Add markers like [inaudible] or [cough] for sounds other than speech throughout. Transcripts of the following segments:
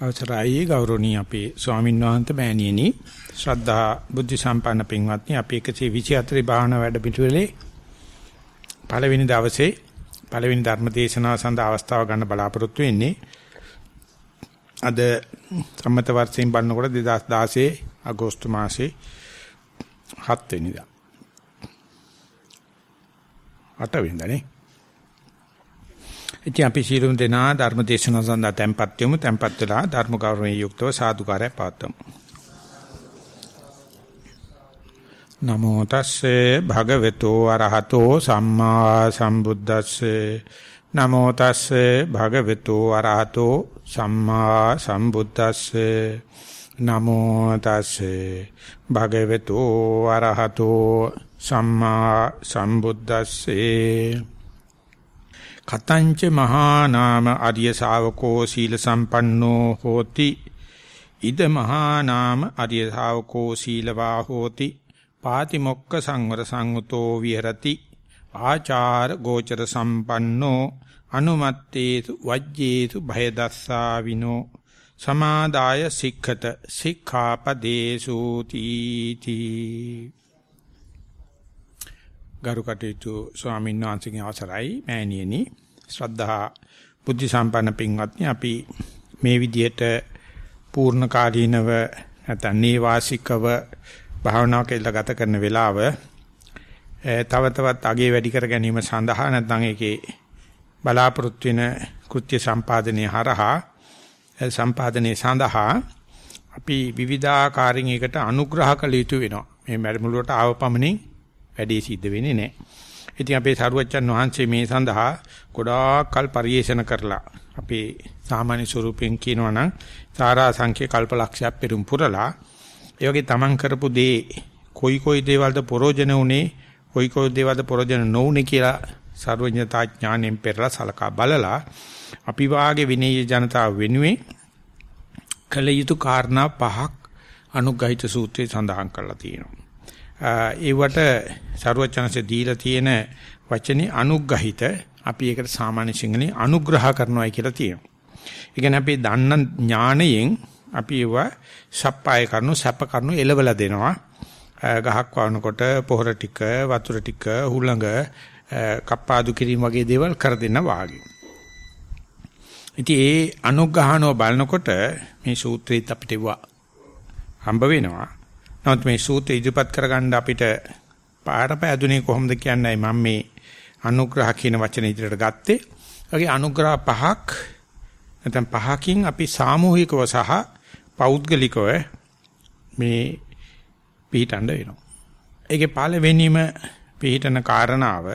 අවසරයි ගෞරවනීය අපේ ස්වාමීන් වහන්සේ මෑණියනි. ශ්‍රද්ධා බුද්ධ සම්පන්න පින්වත්නි අපි 124 භාවනා වැඩ පිටුවලේ පළවෙනි දවසේ පළවෙනි ධර්ම දේශනාව සඳහා අවස්ථාව ගන්න බලාපොරොත්තු වෙන්නේ. අද සම්මත වර්ෂයෙන් බලනකොට 2016 අගෝස්තු මාසේ 7 වෙනිදා 8 වෙනිදානේ ඉතින් අපි සියලුම දෙනා ධර්ම දේශනාව සඳහා tempත් වෙමු. tempත් වෙලා ධර්ම ගෞරවයෙන් යුක්තව සාදුකාරය පවත්වමු. නමෝ තස්සේ භගවතු අරහතෝ සම්මා සම්බුද්දස්සේ නමෝ තස්සේ භගවතු අරහතෝ සම්මා සම්බුද්දස්සේ නමෝ තස්සේ භගවතු අරහතෝ සම්මා සම්බුද්දස්සේ කතංච මහා නාම ආර්ය ශාවකෝ සීල සම්පන්නෝ හෝති. ඉද මහා නාම ආර්ය ශාවකෝ සීලවා හෝති. පාතිමොක්ක සංවර සංුතෝ විහෙරති. ආචාර ගෝචර සම්පන්නෝ අනුමත්තේසු වජ්ජේසු භය දස්සාවිනෝ සමාදාය සික්ඛත සික්ඛාපදේසු තීති. ගරු කටයුතු ස්වාමීන් වහන්සේගේ අවසරයි. මෑණියනි ශ්‍රද්ධා බුද්ධ සම්පන්න පින්වත්නි අපි මේ විදිහට පූර්ණ කාලීනව නැත්නම් නේවාසිකව භාවනා කියලා ගත කරන වෙලාව තව තවත් අගේ වැඩි කර ගැනීම සඳහා නැත්නම් ඒකේ බලාපොරොත්තු වෙන කෘත්‍ය සම්පාදනයේ හරහා සම්පාදනයේ සඳහා අපි විවිධාකාරයෙන් ඒකට අනුග්‍රහ කළ යුතු වෙනවා. මේ මැරිමුලට ආව පමණින් වැඩේ සිද්ධ වෙන්නේ නැහැ. ඉතින් අපේ සරුවච්චන් වහන්සේ මේ සඳහා ගොඩාක් කල් පරිේෂණ කරලා අපේ සාමාන්‍ය ස්වරූපයෙන් කියනවා නම් සාරා සංඛ්‍ය කල්පලක්ෂයක් පෙරම් පුරලා ඒ වගේ තමන් කරපු දේ කොයි කොයි දේවල්ද ප්‍රෝජන උනේ කොයි කොයි දේවල්ද ප්‍රෝජන නොඋනේ කියලා සර්වඥතා ඥාණයෙන් පෙරලා සලකා බලලා අපි වාගේ විනීය ජනතාව වෙනුවෙන් කළ යුතු කාරණා පහක් අනුග්‍රහිත සූත්‍රයේ සඳහන් කරලා තියෙනවා. ඒවට ਸਰවචනසේ දීලා තියෙන වචනේ අනුග්‍රහිත අපි ඒකට සාමාන්‍ය සිංහලෙන් අනුග්‍රහ කරනවායි කියලා තියෙනවා. ඒ කියන්නේ අපි දන්න ඥාණයෙන් අපි ඒවා සප්පාය කරනු සැප කරනු එලවලා දෙනවා. ගහක් වවනකොට පොහොර ටික වතුර ටික හුළඟ කප්පාදු කිරීම වගේ දේවල් කර දෙන්න වාගේ. ඉතින් ඒ අනුග්‍රහණව බලනකොට මේ සූත්‍රෙත් අපිට හම්බ වෙනවා. නමුත් මේ සූත්‍රය ඉදිරිපත් කරගන්න අපිට පාර පෑදුනේ කොහොමද කියන්නේ මම මේ අනුග්‍රහ කියන වචනේ ඉදිරියට ගත්තේ. ඒගේ අනුග්‍රහ පහක් නැත්නම් පහකින් අපි සාමූහිකව සහ පෞද්ගලිකව මේ පිළිටඬ වෙනවා. ඒකේ පළවෙනිම පිළිටන කාරණාව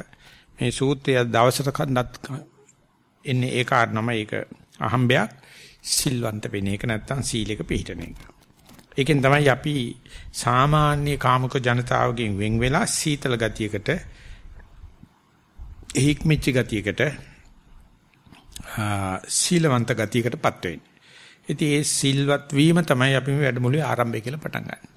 මේ සූත්‍රය දවසට කන්නත් එන්නේ ඒ කාරණම ඒක අහම්බයක් සිල්වන්ත වෙන එක නැත්නම් සීලයක පිළිටන එක. ඒකෙන් තමයි අපි සාමාන්‍ය කාමක ජනතාවගෙන් වෙන් වෙලා සීතල ගතියකට එහික්මිච්ච ගතියකට සීලවන්ත ගතියකටපත් වෙන්නේ. ඉතින් ඒ සිල්වත් වීම තමයි අපි මේ වැඩමුළුවේ ආරම්භය කියලා පටන් ගන්න.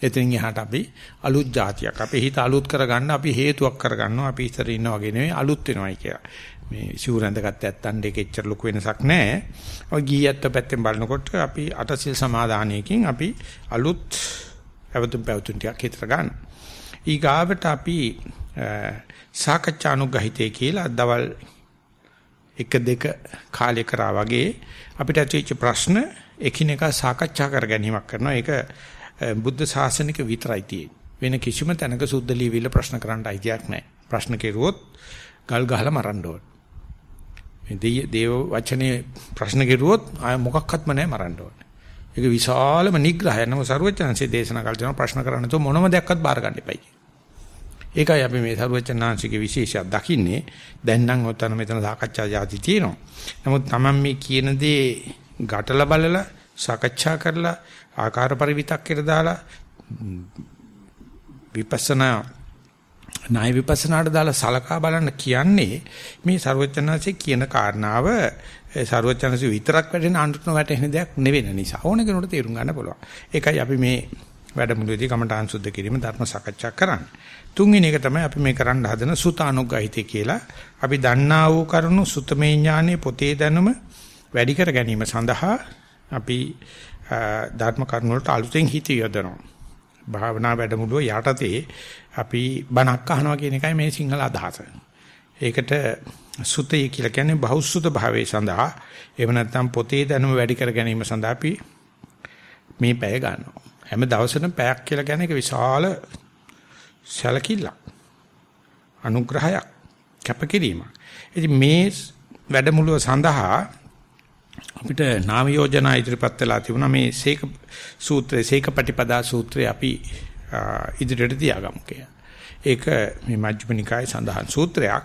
එතනින් එහාට අපි අලුත් જાතියක්. අපේ හිත අලුත් කරගන්න අපි හේතුවක් කරගන්නවා. අපි ඉස්සර ඉන්නා වගේ නෙවෙයි අලුත් වෙනවයි කියලා. මේ සිවුරඳගත්ත ඇත්තන් දෙක එච්චර ලොකු වෙනසක් නැහැ. ඔය ගීයත් පැත්තෙන් බලනකොට අපි අටසිල් සමාදානයකින් අපි අලුත් අවතුම් පැවතුම් ටිකක් හිතර ගන්න. ඊගාවට අපි සාකච්ඡානුගහිතේ කියලා දවල් 1 2 කාලය කරා වගේ අපිට ඇතිවෙච්ච ප්‍රශ්න එකිනෙකා සාකච්ඡා කර ගැනීමක් කරනවා. ඒක බුද්ධ ශාසනික විතරයි තියෙන්නේ. වෙන කිසිම තැනක සුද්ධ ලියවිල ප්‍රශ්න කරන්න අයිතියක් නැහැ. ප්‍රශ්න කෙරුවොත් ගල් ගහලා මරන්න ඕන. මේ දේව වචනේ ප්‍රශ්න කෙරුවොත් ආය මොකක්වත්ම නැහැ මරන්න ඕනේ. ඒක විශාලම නිග්‍රහය. නම සරුවචනන්සේ දේශනා කළ තියෙනවා ප්‍රශ්න කරන්න තෝ මොනම දෙයක්වත් බාර ගන්න එපයි. ඒකයි අපි මේ සරුවචනාංශිකේ විශේෂයක් දකින්නේ. දැන් නම් ඔතන මෙතන සාකච්ඡා જાති තියෙනවා. නමුත් Taman මේ කියන දේ ගැටලා බලලා සාකච්ඡා කරලා ආකාර පරිවිතක්කේට දාලා විපස්සනා ණය විපස්සනාට දාලා සලකා බලන්න කියන්නේ මේ ਸਰවචනanse කියන කාරණාව ਸਰවචනanse විතරක් වැටෙන අන්තන වැටෙන දෙයක් නෙවෙන නිසා ඕන කෙනෙකුට තේරුම් ගන්න පුළුවන්. ඒකයි අපි මේ වැඩමුළුවේදී කමඨාන් සුද්ධ කිරීම ධර්ම සාකච්ඡා කරන්නේ. තුන්වෙනි එක තමයි අපි මේ කරන්න හදන සුතානුග්ගහිතය කියලා. අපි දන්නා වූ කරුණු සුතමේ ඥානයේ පොතේ දැනුම වැඩි කර ගැනීම සඳහා අපි ධර්ම කරුණු වලට අලුතෙන් හිත යොදනවා. භාවනා වැඩමුළුව යටතේ අපි බණක් අහනවා කියන එකයි මේ සිංහල අදහස. ඒකට සුතේ කියලා කියන්නේ බහුසුත භාවයේ සඳහා එහෙම නැත්නම් පොතේ දැනුම වැඩි කර ගැනීම සඳහා අපි මේ පැය ගන්නවා. හැම දවසකම පැයක් කියලා කියන්නේ ඒක විශාල සැලකිල්ලක්. අනුග්‍රහයක් කැපකිරීමක්. ඉතින් මේ වැඩමුළුව සඳහා අපිට නාම යෝජනා ඉදිරිපත් වෙලා තිබුණා මේ සීක සූත්‍රයේ සීකපටිපදා සූත්‍රය අපි ඉදිරියට තියාගමු කියලා. ඒක මේ මජ්ක්‍ධිම නිකායේ සඳහන් සූත්‍රයක්.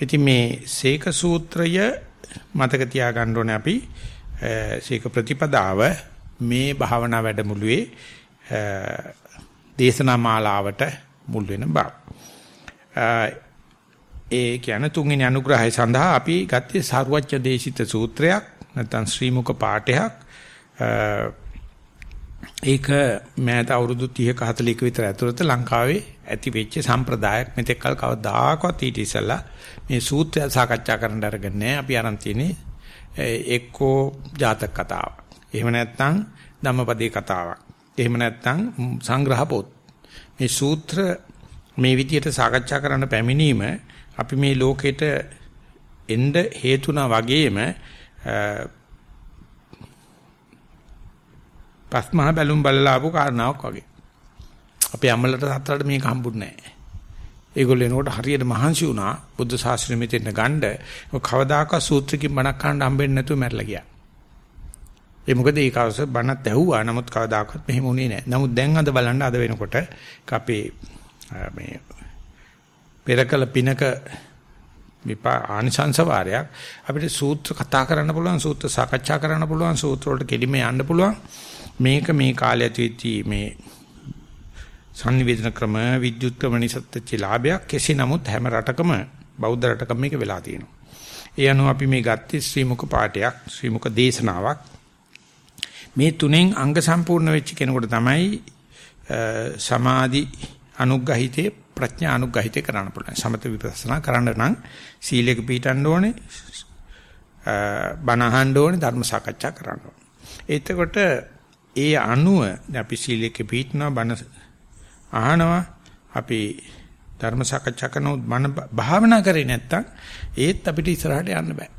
ඉතින් මේ සීක සූත්‍රය මතක තියාගන්න ඕනේ අපි සීක ප්‍රතිපදාව මේ භාවනා වැඩමුළුවේ දේශනා මාලාවට මුල් වෙන බව. ඒ කියන්නේ තුන්වෙනි අනුග්‍රහය සඳහා අපි ගත්තේ සාරවත්්‍ය දේශිත සූත්‍රයක් නැත්නම් ශ්‍රීමුක පාඨයක් ඒක මෑත අවුරුදු 30ක 40ක විතර ඇතුළත ලංකාවේ ඇති වෙච්ච සම්ප්‍රදායක් මෙතෙක් කල කවදාකවත් ඊට ඉස්සලා මේ සූත්‍රය සාකච්ඡා කරන්න අරගෙන නැහැ අපි අරන් තියෙන්නේ එක්කෝ ජාතක කතාව. එහෙම නැත්නම් ධම්මපදේ කතාවක්. එහෙම නැත්නම් සංග්‍රහ පොත්. මේ සූත්‍ර මේ විදිහට සාකච්ඡා කරන්න පැමිණීම අපි මේ ලෝකෙට එන්න හේතුණා වගේම පස්මහ බැලුම් බලලා ආපු කාරණාවක් වගේ. අපේ අම්මලට තාත්තලට මේක හම්බුන්නේ නැහැ. ඒගොල්ලෝ එනකොට හරියට මහන්සි වුණා බුද්ධ ශාස්ත්‍රෙ මෙතෙන් ගන්න. කවදාකවත් සූත්‍රකින් බණක් අහන්න හම්බෙන්නේ නැතුව මැරලා ගියා. ඒ මොකද ඒක අවස බණත් ඇහුවා නමුත් කවදාකවත් මෙහෙම වුණේ නැහැ. නමුත් දැන් අද බලන්න අද වෙනකොට අපේ මේ පෙරකල පිනක විපා ආනිසංස වාරයක් අපිට සූත්‍ර කතා කරන්න පුළුවන් සූත්‍ර සාකච්ඡා කරන්න පුළුවන් සූත්‍ර වලට කෙලිම යන්න පුළුවන් මේක මේ කාලය ඇතුළතී මේ සංනිවේදන ක්‍රම විද්‍යුත් ක්‍රම නිසත්ච්ච ලාභයක් කෙසේ නමුත් හැම රටකම බෞද්ධ රටකම මේක වෙලා තියෙනවා. ඒ අනුව අපි මේ ගත්තේ ශ්‍රීමුක පාඨයක් ශ්‍රීමුක දේශනාවක් මේ තුනෙන් අංග සම්පූර්ණ වෙච්ච කෙනෙකුට තමයි සමාධි අනුග්‍රහිතේ ප්‍රඥා අනුග්‍රහිතේ කරන්න පුළුවන්. සමත විපස්සනා කරන්න නම් සීලයක පිළිටන්න ඕනේ. බණ අහන්න ඕනේ, ධර්ම සාකච්ඡා කරන්න ඕනේ. එතකොට ඒ අනුව අපි සීලයක පිළිටනවා, බණ අහනවා, අපි ධර්ම සාකච්ඡා කරනවා, බණ භාවනා කරේ නැත්තම් ඒත් අපිට ඉස්සරහට යන්න බෑ.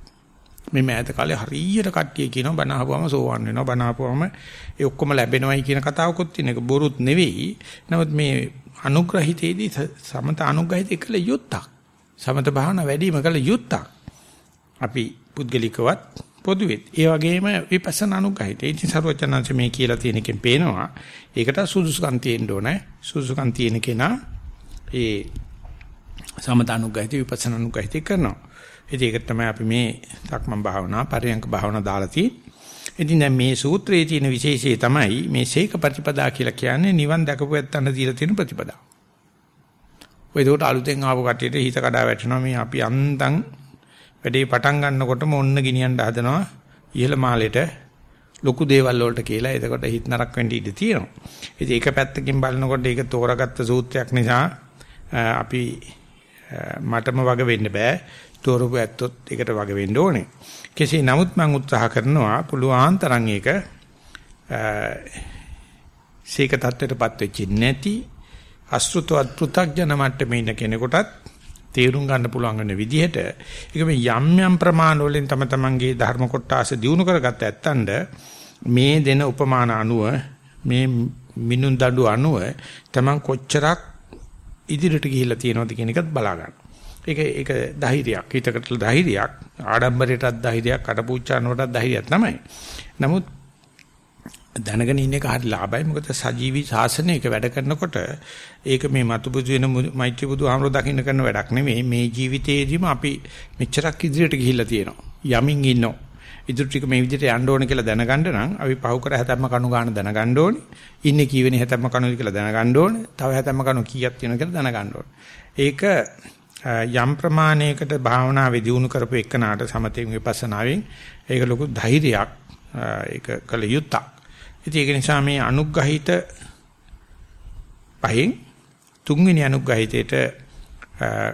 මේ මෑත කාලේ හරියට කට්ටිය කියනවා බණ අහපුවම සෝවන් වෙනවා බණ අහපුවම ඒ ඔක්කොම ලැබෙනවයි කියන කතාවකුත් තියෙන එක බොරුත් නෙවෙයි. නමුත් මේ අනුග්‍රහිතේදී සමත අනුග්‍රහිතේ කළ යුත්තක්. සමත භාවනා වැඩිම කළ යුත්තක්. අපි පුද්ගලිකවත් පොදුවෙත්. ඒ වගේම විපස්සනා අනුග්‍රහිතේ. ඉතින් සරුවචනංශ මේ කියලා තියෙන එකෙන් පේනවා. ඒකට සුදුසුකම් තියෙන්න ඕනේ. සුදුසුකම් තියෙන කෙනා ඒ සමත අනුග්‍රහිතේ විපස්සනා අනුග්‍රහිතේ කරනවා. ඉතින් ඒක තමයි අපි මේ සක්මන් භාවනා පරියංක භාවනා දාලා තියෙන්නේ. ඉතින් දැන් මේ සූත්‍රයේ තියෙන විශේෂය තමයි මේ ශේක ප්‍රතිපදා කියලා කියන්නේ නිවන් දැකපු ඇත්තන්ට දීලා තියෙන ප්‍රතිපදා. ඔය ඒකට අලුතෙන් ආපු කට්ටියට හිත කඩා වැටෙනවා මේ අපි අන්තං වැඩේ පටන් ගන්නකොටම ඔන්න ගෙනියන්න හදනවා ඉහළ මාලෙට ලොකු දේවල් වලට කියලා. එතකොට හිත නරක වෙන්න ඉඩ තියෙනවා. ඉතින් ඒක පැත්තකින් බලනකොට ඒක තෝරාගත්ත සූත්‍රයක් නිසා අපි මටම වග වෙන්න බෑ. තෝරපු ඇත්තොත් ඒකට වග වෙන්න ඕනේ. කෙසේ නමුත් මම උත්සාහ කරනවා පුළුවන් තරම් ඒක සීක தත්ත්වයටපත් වෙච්ච නැති අසෘතවත් පෘ탁ජන මට්ටමේ ඉන්න කෙනෙකුටත් තේරුම් ගන්න පුළුවන් වෙන විදිහට ඒක මේ යම් යම් ප්‍රමාණ වලින් තම තමන්ගේ ධර්ම කොටස දිනු කරගත්ත ඇත්තඳ මේ දෙන උපමාන අනුව මේ මිනුන් දඬු අනුව තමන් කොච්චරක් ඉදිරියට ගිහිල්ලා තියෙනවද කියන එකත් බලා ගන්න. ඒක ඒක ධෛර්යයක්. හිතකට ධෛර්යයක්. ආඩම්බරයටත් ධෛර්යයක්, කටපූච්චානකටත් ධෛර්යයක් තමයි. නමුත් දැනගෙන ඉන්න එක හරි ලාභයි. මොකද සජීවී ශාසනයක වැඩ කරනකොට ඒක මේ මතුබුදු වෙන මෛත්‍රී බුදුහාමර දකින්න කරන වැඩක් නෙමෙයි. මේ ජීවිතේදීම අපි මෙච්චරක් ඉදිරියට ගිහිල්ලා තියෙනවා. යමින් ඉන්නවා. ඉදිරි ටික මේ විදිහට යන්න ඕන කියලා දැනගන්න නම් අපි පහු කර හැතැම්ම කණු ගන්න දැනගන්න ඕනේ. ඉන්නේ කීවෙනි හැතැම්ම කණුද කියලා දැනගන්න ඕනේ. තව හැතැම්ම කණු කීයක් තියෙනවද කියලා දැනගන්න ඕනේ. ඒක යම් ප්‍රමාණයකට භාවනාවේ දියුණු කරපු එකනට සමතෙන් විපස්සනාවෙන් ඒක ලොකු ධෛර්යයක් ඒක කල යුත්තක්. ඉතින් ඒක නිසා මේ අනුග්‍රහිත පහෙන් තුන්වෙනි අනුග්‍රහිතේට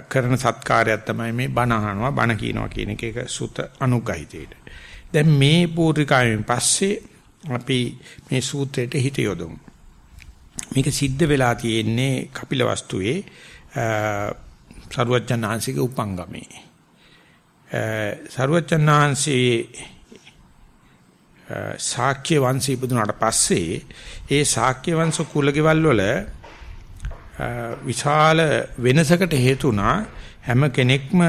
කරන සත්කාරයක් තමයි මේ බණ අහනවා බණ කියනවා කියන එක ඒක සුත අනුග්‍රහිතේට. දැන් මේ පූර්විකාවෙන් පස්සේ අපි මේ සූත්‍රයට හිත යොදමු. මේක සිද්ධ වෙලා තියෙන්නේ කපිල වස්තුවේ සරුවච්චන්හන්සේගේ උපංගමේ. සරුවච්චන්හන්සේ ශාක්‍ය වංශය ඉපදුනාට පස්සේ ඒ ශාක්‍ය වංශ කුලගෙවල් වල විශාල වෙනසකට හේතුණා හැම කෙනෙක්ම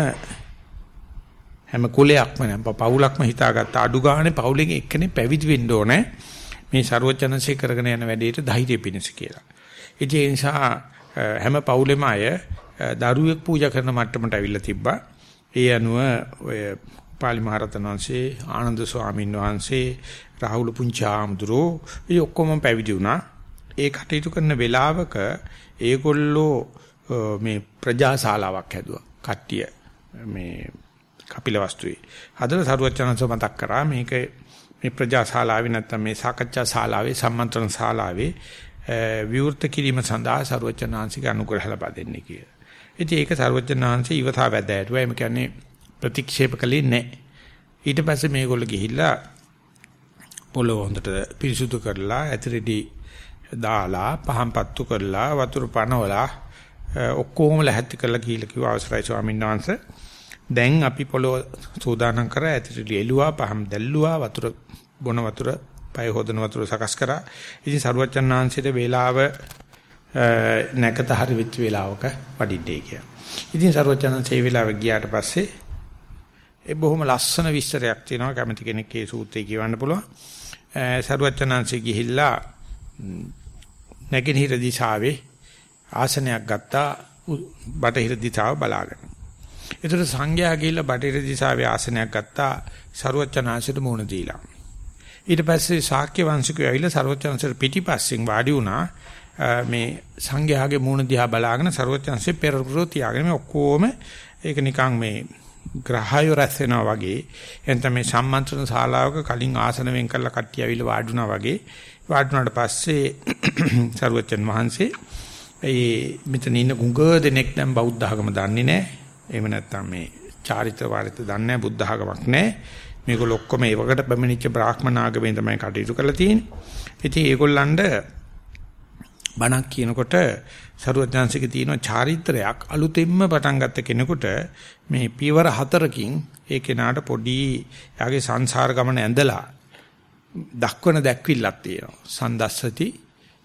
හැම කුලයක්ම නැම් පවුලක්ම හිතාගත්ත අඩු ගානේ පවුලෙන් එක්කෙනෙක් පැවිදි වෙන්න ඕනේ මේ ਸਰවචනසේ කරගෙන යන වැඩේට ධෛර්යය පිණිස කියලා. ඉතින් ඒ නිසා හැම පවුලෙම අය දරුවෙක් පූජා කරන මට්ටමට අවිල්ලා තිබ්බා. ඒ අනුව ඔය පාලි මහරතන වංශේ ආනන්ද ස්වාමීන් වහන්සේ රාහුල පුංචාම්දුරෝ ඒ ඔක්කොම පැවිදි වුණා. ඒ කටයුතු කරන වෙලාවක ඒගොල්ලෝ මේ ප්‍රජාශාලාවක් හැදුවා. කට්ටිය මේ කපිල වස්තුවේ. හදලා සරුවචනන්ස මතක් කරා මේක මේ ප්‍රජාශාලාවේ නැත්නම් මේ සාකච්ඡා ශාලාවේ සම්මන්ත්‍රණ ශාලාවේ විවෘත කිරීම සඳහා සරුවචනාංශික අනුග්‍රහ ලබා දෙන්නේ කියලා. ඉතින් ඒක සරුවචනාංශي ඉවතා වැදෑරුවා. එimhe කියන්නේ ප්‍රතික්ෂේප කළේ නැහැ. ඊට පස්සේ මේගොල්ලෝ ගිහිල්ලා පොළොව හොඳට පිරිසුදු කරලා ඇතිරෙදි දාලා පහන් පත්තු කරලා වතුර පනවලා ඔක්කොම ලැහැත්ති කරලා ගිහිල්ලා කිව්වා අවසරයි ස්වාමීන් වහන්සේ දැන් අපි පොළොව සූදානම් කරා ඇතිරෙදි එළුවා පහන් දැල්ලුවා වතුර බොන වතුර පය හොදන වතුර සකස් කරා ඉතින් සරුවච්චන් ආංශයේ වේලාව නැකත හරි වෙච්ච වේලාවක වඩින්නේ කියලා. ඉතින් සරුවච්චන් ආංශයේ වේලාව ගියාට පස්සේ ඒ බොහොම ලස්සන විස්තරයක් තියෙනවා කැමති කෙනෙක් ඒ සූත්‍රය කියවන්න පුළුවන්. සරුවචනාංශي ගිහිල්ලා නැගෙනහිර දිශාවේ ආසනයක් ගත්තා බටහිර දිශාව බලාගෙන. ඒතර සංඝයා ගිහිල්ලා බටහිර දිශාවේ ආසනයක් ගත්තා සරුවචනාංශයට මුහුණ දීලා. ඊට පස්සේ ශාක්‍ය වංශිකයෝ ඇවිල්ලා සරුවචනාංශයට පිටිපස්සෙන් වාඩි වුණා. මේ සංඝයාගේ මුහුණ දිහා බලාගෙන සරුවචනාංශේ පෙරපුරෝ තියාගෙන මේ ඔක්කොම ඒක නිකන් මේ ග්‍රහය රැස් වෙනවා වගේ එතන මේ සම්මන්ත්‍රණ ශාලාවක කලින් ආසන වෙන් කරලා කට්ටිය ඇවිල්ලා වාඩුණා වගේ වාඩුණාට පස්සේ [clears throat] සරුවචන් වහන්සේ ඒ මෙතන ඉන්න ගුඟ දෙනෙක් දැන් බෞද්ධ ආගම දන්නේ නැහැ. එහෙම නැත්නම් මේ චාරිත්‍ර වාරිත්‍ර දන්නේ නැහැ බුද්ධ ආගමක් නැහැ. මේගොල්ලෝ ඔක්කොම ඒවකට පැමිණිච්ච බ්‍රාහ්මණ ආගමෙන් තමයි කටයුතු කරලා තියෙන්නේ. ඉතින් ඒගොල්ලන්ට බණක් කියනකොට සරුවඥාන්සික තියෙන චාරිත්‍රයක් අලුතෙන්ම පටන් ගත්ත කෙනෙකුට මේ පියවර හතරකින් ඒ කෙනාට පොඩි යාගේ සංසාර ගමන ඇඳලා දක්වන දැක්විල්ලක් තියෙනවා. සන්දස්සති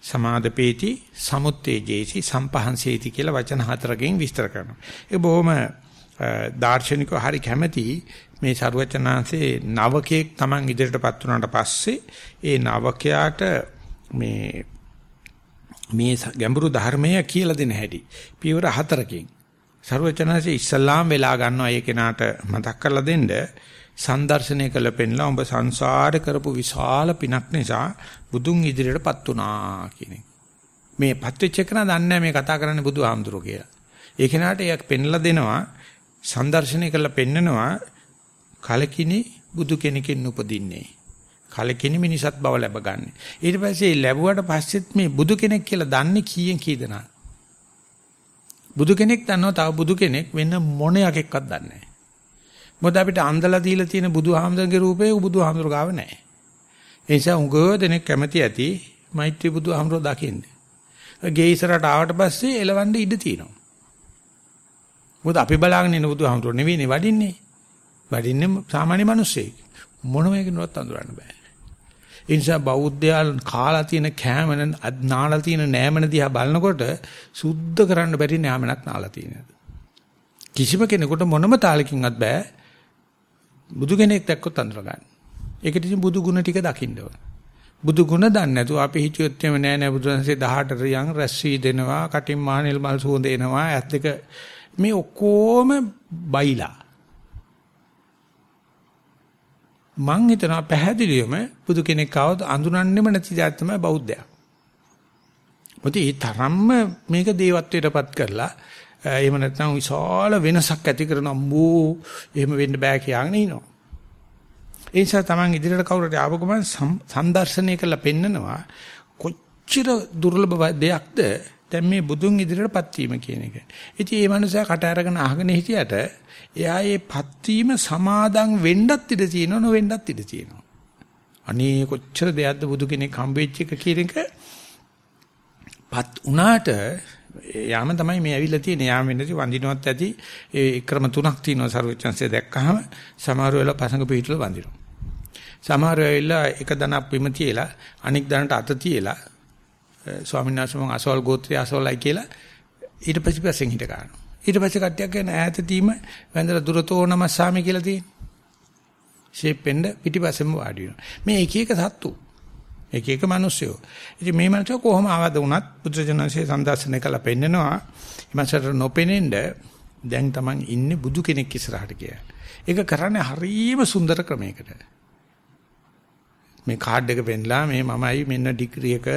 සමාදපේති සමුත්තේජේසි සම්පහන්සේති කියලා වචන හතරකින් විස්තර කරනවා. ඒක බොහොම දාර්ශනිකව හරි කැමැති මේ ਸਰවචනාංශේ නවකයක් Taman ඉදිරියටපත් වුණාට පස්සේ ඒ නවකයාට මේ මේ ගැඹුරු ධර්මය කියලා දෙන හැටි. පියවර හතරකින්. ਸਰවචනanse ඉස්ලාම් වෙලා ගන්නවා ඒ කෙනාට මතක් කරලා දෙන්න සම්දර්ශනය කළ පෙන්ලා ඔබ සංසාර කරපු විශාල පිනක් නිසා බුදුන් ඉදිරියටපත් උනා කියන එක. මේ පත්වෙච්ච කෙනා දන්නේ මේ කතා කරන්නේ බුදුහාමුදුරුවෝ කියලා. ඒ කෙනාට ඒක පෙන්ලා දෙනවා සම්දර්ශනය කරලා පෙන්නනවා කලකිනි බුදු කෙනකින් උපදින්නේ. කලකිනි මිනිසත් බව ලැබගන්නේ. ඊට පස්සේ ලැබුවට පස්සෙත් මේ බුදු කෙනෙක් කියලා දන්නේ කීයෙන් කී දෙනා. බුදු කෙනෙක් දන්නවා තව බුදු කෙනෙක් වෙන මොන යකෙක්වත් දන්නේ නැහැ. මොකද අපිට අන්දලා දීලා තියෙන බුදුහාමුදුරගේ රූපේ බුදුහාමුදුර ගාව නැහැ. ඒ නිසා උගව දෙනෙක් කැමති ඇති මෛත්‍රී බුදුහාමුදුර දකින්න. ගේ ඉස්සරහට ආවට පස්සේ එලවන්න ඉඩ තියෙනවා. මොකද අපි බලාගෙන ඉන්න බුදුහාමුදුර නෙවෙයිනේ වඩින්නේ. වඩින්නේ සාමාන්‍ය මිනිස්සෙක්. මොනම එකකින්වත් අඳුරන්න බෑ. ඒ නිසා බෞද්ධයන් කාලා තියෙන කෑමන නාලා තියෙන නෑමන දිහා බලනකොට සුද්ධ කරන්න බැරි නෑමනක් නාලා තියෙනවා. කිසිම කෙනෙකුට මොනම තාලකින්වත් බෑ බුදු කෙනෙක් දැක්කොත් අඳුර ගන්න. ඒකට ඉතින් බුදු ගුණ ටික දකින්න ඕන. බුදු ගුණ දන්නේ නැතුව අපි හිතුවොත් එමෙ නෑ නෑ බුදුන්සේ 18 රියන් රැස් වී දෙනවා, කටින් මානෙල් මල් සුවඳ එනවා, ඇස් දෙක මේ ඔක්කොම බයිලා. මං හිතනවා පැහැදිලිවම බුදු කෙනෙක් ආවොත් අඳුරන්නෙම නැති જાත් තමයි බෞද්ධයා. මොකද ඒ තරම්ම මේක දේවත්වයටපත් කරලා එහෙම නැත්නම් විශාල වෙනසක් ඇති කරන අම්බෝ එහෙම වෙන්න බෑ කියලාගෙන ඉනවා. ඒ නිසා Taman ඉදිරියට කවුරුට ආව ගමන් සම්දර්ශනය කරලා පෙන්නනවා කොච්චර දුර්ලභ දෙයක්ද දැන් මේ බුදුන් ඉදිරියටපත් වීම කියන එක. ඉතින් මේ මනුස්සයා කට අරගෙන අහගෙන හිටියට එයා මේ පත් වීම සමාදන් වෙන්නත් ඉඩ තියෙනව නොවෙන්නත් ඉඩ තියෙනවා. අනේ කොච්චර දෙයක්ද බුදු කෙනෙක් හම්බෙච්ච එක කියන එක පත් උනාට යාම තමයි මේ ඇවිල්ලා තියෙන්නේ. යාම වෙන්නදී වඳිනවත් ඇති ඒ ක්‍රම තුනක් තියෙනවා සර්වචන්සේ දැක්කහම සමහර වෙලාව පසඟ පිටුල වඳිනවා. සමහර වෙලාව එක දණක් බිම තියලා අනික් දණට අත තියලා ස්වාමීන් වහන්සේ මම අසවල් ගෝත්‍රය අසවලයි කියලා ඊට පස්සේ පස්සෙන් හිට ගන්නවා. ඊට පස්සේ කට්ටියක් කියන ඈත තීම වැඳලා දුරතෝ නමස්සාමි කියලා තියෙනවා. ෂේප් වෙන්න පිටිපස්සෙම වාඩි වෙනවා. මේ එක එක සත්තු එක එක මිනිස්සුયો. ඉතින් මේ මිනිස්සු කොහොම ආවද වුණත් බුදුජනසේ සම්දර්ශනය කළා පෙන්නනවා. ඉමසට නොපෙනෙන්න දැන් Taman ඉන්නේ බුදු කෙනෙක් ඉස්සරහට කියලා. ඒක කරන්නේ හරියම සුන්දර ක්‍රමයකට. මේ කාඩ් එක පෙන්නලා මේ මමයි මෙන්න ඩිග්‍රී එක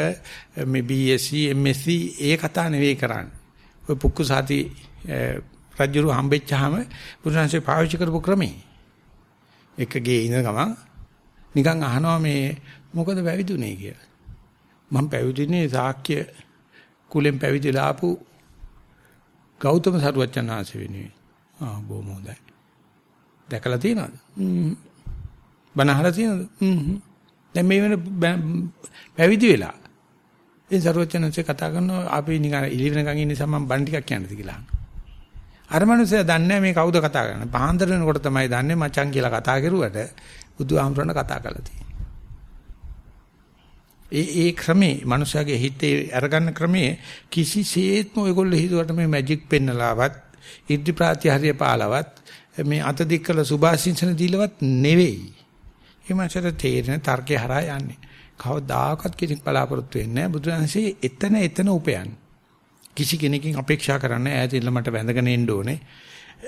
මේ BSc MSc ඒ කතා නෙවෙයි කරන්නේ. ඔය පුක්කුසාති රජුරු හම්බෙච්චාම බුදුරජාණන්සේ පාවිච්චි කරපු ක්‍රමේ. එකගේ ඉඳ ගමන් නිකන් අහනවා මේ මොකද පැවිදුනේ කියලා. මම පැවිදිනේ ශාක්‍ය කුලෙන් පැවිදිලා ආපු ගෞතම සරුවච්චන් ආශ්‍රය වෙනුවෙන්. ආ බොහොම හොඳයි. දැකලා තියෙනවද? හ්ම්. බණ අහලා තියෙනවද? හ්ම්. දැන් මේ වෙන පැවිදි වෙලා ඒ සරුවච්චන්සේ කතා කරනවා අපි නිකන් ඉලිවෙනකන් ඉන්න නිසා මම බණ ටිකක් කියන්නද කියලා. අර මනුස්සයා දන්නේ මේ කවුද කතා කරන්නේ. පහන්තර වෙනකොට තමයි දන්නේ මචං කියලා කතා කරුවට බුදුහාමුදුරණ කතා කරලා තියෙන්නේ. ඒ ඒ ක්‍රමේ මනුස්සයාගේ හිතේ අරගන්න ක්‍රමේ කිසිසේත්ම ඔයගොල්ලෝ හිතුවට මේ මැජික් පෙන්නලාවත් ඉර්ධි ප්‍රාතිහාර්ය පාලවත් මේ අත දික් කළ සුභාසින්සන දීලවත් නෙවෙයි. ඒ මාසට තේරෙන තර්කේ හරහා යන්නේ. කවදාකවත් කෙනෙක් බලාපොරොත්තු වෙන්නේ නැහැ බුදුරජාණන්සේ එතන එතන උපයන්නේ. කිසි කෙනකින් අපේක්ෂා කරන්නේ ඈත ඉන්න මට වැඳගෙන එන්න ඕනේ.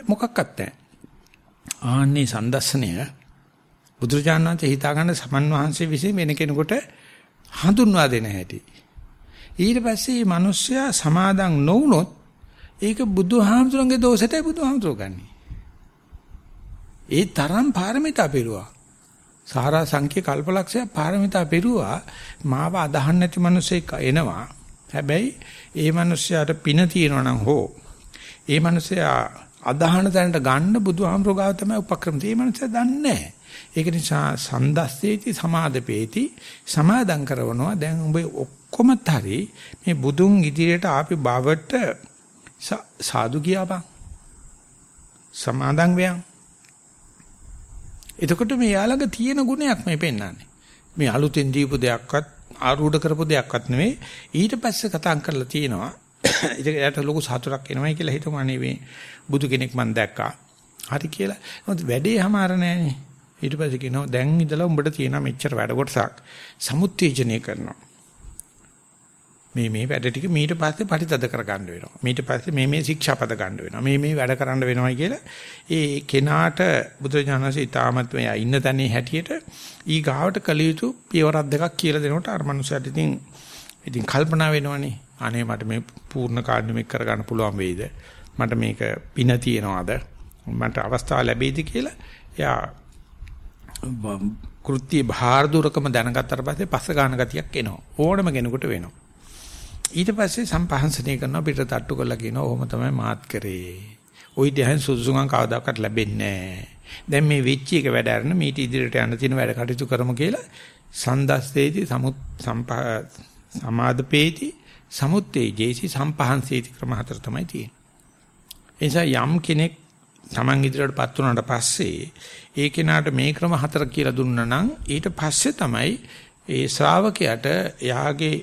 මොකක්වත් නැහැ. ආන්නේ සම්දස්සනය බුදුරජාණන් වහන්සේ හිතා ගන්න සමන් වහන්සේ විසින් වෙන කෙනෙකුට හඳුන්වා දෙන හැටි. ඊට පස්සේ මේ මිනිස්සයා සමාදන් නොවුනොත් ඒක බුදුහාමුදුරන්ගේ දෝෂයටයි බුදුහාමුදුරෝ ගන්නේ. ඒ තරම් පාරමිතා පෙරුවා. සාරා සංඛ්‍ය කල්පලක්ෂය පාරමිතා පෙරුවා මාව අදහන්න නැති මිනිස්සෙක් එනවා. හැබැයි ඒ මිනිස්සයාට පින තියෙනවා නම් හෝ ඒ මිනිස්සයා අදහන තැනට ගන්න බුදුහාමුදුරෝ ගාව තමයි උපක්‍රම තියෙන්නේ. ඒ මිනිස්සයා දන්නේ නැහැ. ඒක නිසා සන්දස්සේති සමාදපේති සමාදම් කරනවා දැන් උඹ ඔක්කොමත් හරි මේ බුදුන් ඉදිරියට ආපි බවට සාදු කියපන් සමාදම් වෙයන් එතකොට මේ යාළඟ තියෙන ගුණයක් මේ පෙන්වන්නේ. මේ අලුතෙන් දීපු දෙයක්වත් ආරූඪ කරපු දෙයක්වත් නෙවෙයි. ඊට පස්සේ කතා කරලා තියෙනවා [coughs] ඒක ලොකු සතුටක් එනවයි කියලා හිතමු අනේ මේ බුදු කෙනෙක් මම දැක්කා. හරි කියලා. මොකද වැඩේ හමාර නෑනේ. ඊට පස්සේ කියනවා දැන් ඉඳලා උඹට තියෙන මෙච්චර වැඩ කොටසක්. සමුත්තේජනය කරනවා. මේ මේ වැඩ ටික මීට පස්සේ පරිතද කර ගන්න වෙනවා. මීට පස්සේ මේ මේ ශික්ෂාපද ගන්න වෙනවා. මේ මේ වැඩ කරන්න වෙනවයි කියලා ඒ කෙනාට බුදුරජාණන්සේ ඊටාමත් මෙයා ඉන්න තැනේ හැටියට ඊ ගාවට කළ යුතු පියවරක් දෙකක් කියලා දෙනකොට අර මනුස්සයාට ඉතින් ඉතින් කල්පනා වෙනවනේ. අනේ මට මේ පූර්ණ කාර්යමක් කරගන්න පුළුවන් වෙයිද? මට මේක පින තියනවාද? මට අවස්ථාව ලැබෙයිද කියලා එයා කෘත්‍ය භාර දුරකම දැනගත්තට පස්සේ පස්ස ගන්න ගතියක් එනවා. ඕනම කෙනෙකුට වෙනවා. ඊට පස්සේ සම්පහන්සනය කරනවා පිට තට්ටු කරලා කියනවා ඔහොම තමයි මාත් කරේ. ওই දහන් සුසුසුකම් කවදාකවත් ලැබෙන්නේ නැහැ. දැන් මේ වෙච්ච එක වැඩ අරන මීට ඉදිරියට යන්න තියෙන වැඩ කටයුතු කරමු කියලා සන්දස්සේති සමුත් සමාදපේති සමුත්තේජේසි සම්පහන්සේති ක්‍රම හතර තමයි තියෙන්නේ. එනිසා යම් කෙනෙක් Taman ඉදිරියටපත් වුණාට පස්සේ ඒ කෙනාට මේ ක්‍රම හතර කියලා දුන්නා නම් ඊට පස්සේ තමයි ඒ ශ්‍රාවකයාට එයාගේ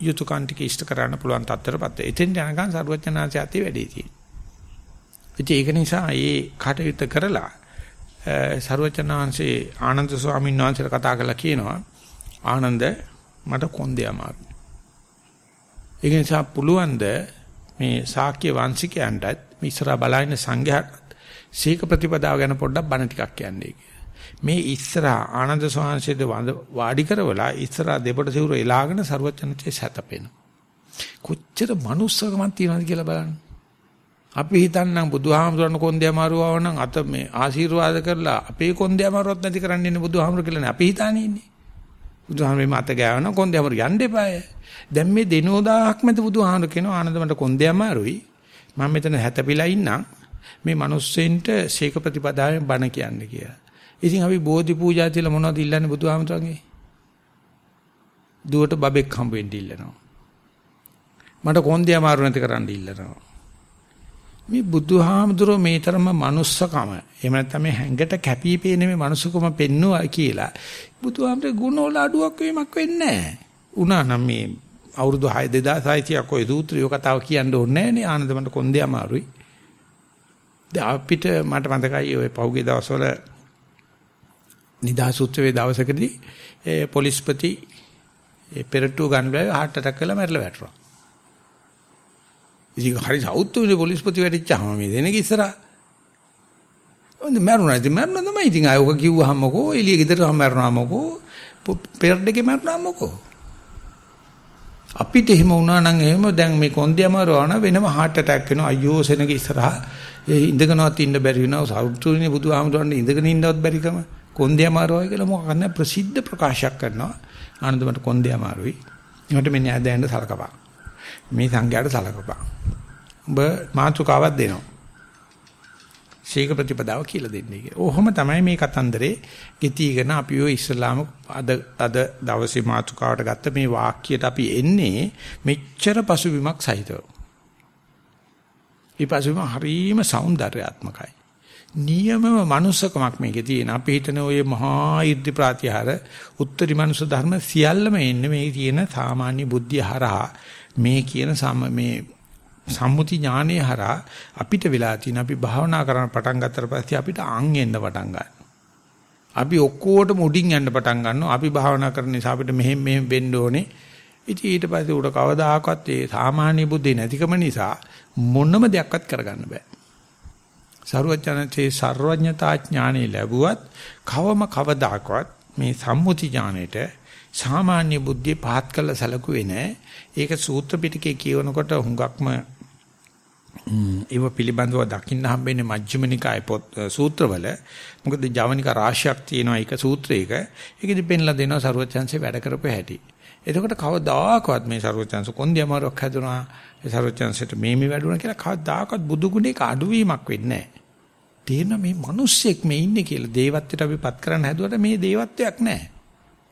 යුතුයකම් ටික ඉෂ්ට කරන්න පුළුවන් තත්ත්වයටපත් වෙන්නේ. එතෙන් යනකම් සරුවචනාංශය ඇති වැඩි තියෙන්නේ. ඒක නිසා මේ කටයුත්ත කරලා සරුවචනාංශේ ආනන්ද ස්වාමීන් වහන්සේට කතා කරලා කියනවා ආනන්ද මට කොන්දේ අමාරුයි. ඒක නිසා පුළුවන් ද මේ ශාක්‍ය වංශිකයන්ටත් ඉස්සරහා බලන සංඝයාට සීක ප්‍රතිපදාව ගැන පොඩ්ඩක් බණ ටිකක් කියන්නේ මේ ඉස්සරහා ආනන්ද සෝහන්සේද වාඩි කරවලා ඉස්සරහා දෙපොට සිවුර එලාගෙන ਸਰවචනචේ සැතපෙන. කොච්චර මනුස්සකමක් තියනවද කියලා බලන්න. අපි හිතන්නම් බුදුහාමුදුරන් කොන්දේ අමාරුවව නම් අත මේ ආශිර්වාද කරලා අපේ කොන්දේ අමාරුවක් නැති කරන්න ඉන්නේ බුදුහාමුදුර කියලානේ අපි හිතානේ ඉන්නේ. බුදුහාමුදුරේ මත ගෑවන කොන්දේ අමාරු යන්න එපාය. දැන් මේ දිනෝදාක් මැද බුදුහාමුදුර කියනවා ආනන්ද මට කොන්දේ අමාරුයි. මම මෙතන හැතපිලා ඉන්නම්. මේ මිනිස්සෙන්ට ශේක ප්‍රතිපදාවෙන් බණ කියන්නේ කියලා. ඉතින් අපි බෝධි පූජා තියලා මොනවද ඉල්ලන්නේ බුදුහාමතුන්ගේ? දුවට බබෙක් හම්බ වෙන්න ඉල්ලනවා. මට කොන්දේ අමාරු නැති කරන්න ඉල්ලනවා. මේ බුදුහාමුදුරෝ මේ තරම manussකම එහෙම නැත්නම් මේ හැංගට කැපී පෙනෙන මේ manussකම පෙන්නවා කියලා බුදුහාමුදුරේ ගුණ වල අඩුවක් වීමක් වෙන්නේ නැහැ. උනා නම් මේ අවුරුදු 6 2600ක් ඔය සූත්‍රය කතාව කියන්න ඕනේ නැහැ නේ ආනන්ද මට කොන්දේ අමාරුයි. දැන් අපිට මට මතකයි ඔය පහුගිය දවස්වල නිදා සූත්‍රයේ දවසකදී ඒ පොලිස්පති ඒ පෙරට්ටුව ගන්න බෑ heart attack කරලා මැරලා වැටුණා. ඉතින් හරි සෞතුනේ පොලිස්පති වැටිච්චාම මේ දෙනක ඉස්සරහා. ඔන්න මරුණා. ඉතින් මරුණා තමයි. ඉතින් ආයෝක කිව්වහමකෝ එළිය ගෙදරම මරුණාමකෝ පෙරඩ් එකේ මරුණාමකෝ. අපිට එහෙම වුණා නම් එහෙම දැන් මේ කොන්දේ අමාරුවන වෙනම heart attack වෙනවා. අයියෝ සෙනග ඉස්සරහා. ඒ ඉඳගෙනවත් ඉන්න බැරි වෙනවා. සෞතුනේ බුදුහාමුදුරන් ඉඳගෙන ඉන්නවත් බැරිකම. කොන්දේ අමාරුවයි කියලා මොකක් නැහැ ප්‍රසිද්ධ ප්‍රකාශයක් කරනවා. ආනන්ද මට කොන්දේ අමාරුයි. මට මේ න්‍යායදයන්ට සලකපන්. මේ සංඝයාට සලකපන්. ඔබ මාතුකාවක් දෙනවා. ශීක ප්‍රතිපදාව කියලා දෙන්නේ කියලා. ඔහොම තමයි මේ කතන්දරේ ගෙතිගෙන අපි ඔය ඉස්ලාම අද අද දවසේ මාතුකාවට ගත්ත මේ වාක්‍යයට අපි එන්නේ මෙච්චර පසුබිමක් සහිතව. මේ පසුබිම හරීම సౌందర్యාත්මකයි. නියමම manussකමක් මේකේ තියෙන. අපි හිතන ඔය මහා 이르දි ප්‍රාතිහාර උත්තරී මනුස්ස ධර්ම සියල්ලම එන්නේ මේ තියෙන සාමාන්‍ය බුද්ධිය හරහා මේ කියන සම මේ සම්මුති ඥානයේ හරහා අපිට වෙලා තියෙන අපි භාවනා කරන්න පටන් ගත්තට පස්සේ අපිට අං එන්න පටන් ගන්නවා. අපි ඔක්කොටම උඩින් යන්න පටන් ගන්නවා. අපි භාවනා කරන නිසා අපිට මෙහෙම මෙහෙම වෙන්න ඕනේ. ඉතින් ඊට පස්සේ උඩ කවදාකවත් ඒ සාමාන්‍ය බුද්ධි නැතිකම නිසා මොනම දෙයක්වත් කරගන්න බෑ. සරුවචනසේ සර්වඥතා ඥානෙ ලැබුවත් කවම කවදාකවත් මේ සම්මුති ඥානෙට සාමාන්‍ය බුද්ධිය පහත් කළ සැලකුවේ නැහැ. ඒක සූත්‍ර පිටකේ කියවනකොට හුඟක්ම ඒව පිළිබඳව දකින්න හම්බෙන්නේ මජ්ක්‍ධිම නිකායේ පොත් සූත්‍රවල. මොකද ජවනික රාශියක් තියෙනවා ඒක සූත්‍රයක. ඒකෙදි පෙන්ලා දෙනවා සරුවචන්සේ වැඩ කරපු හැටි. එතකොට කවදාකවත් මේ සරුවචන්ස කොන්දියමාරක් හැදුනා. ඒ සරුවචන්සට මේ මේ වැඩුණා කියලා කවදාකවත් බුදු ගුණේක අඩුවීමක් වෙන්නේ නැහැ තේරෙන මේ මිනිස්සෙක් මේ ඉන්නේ කියලා දේවත්වයට අපිපත් කරන්න හැදුවට මේ දේවත්වයක් නැහැ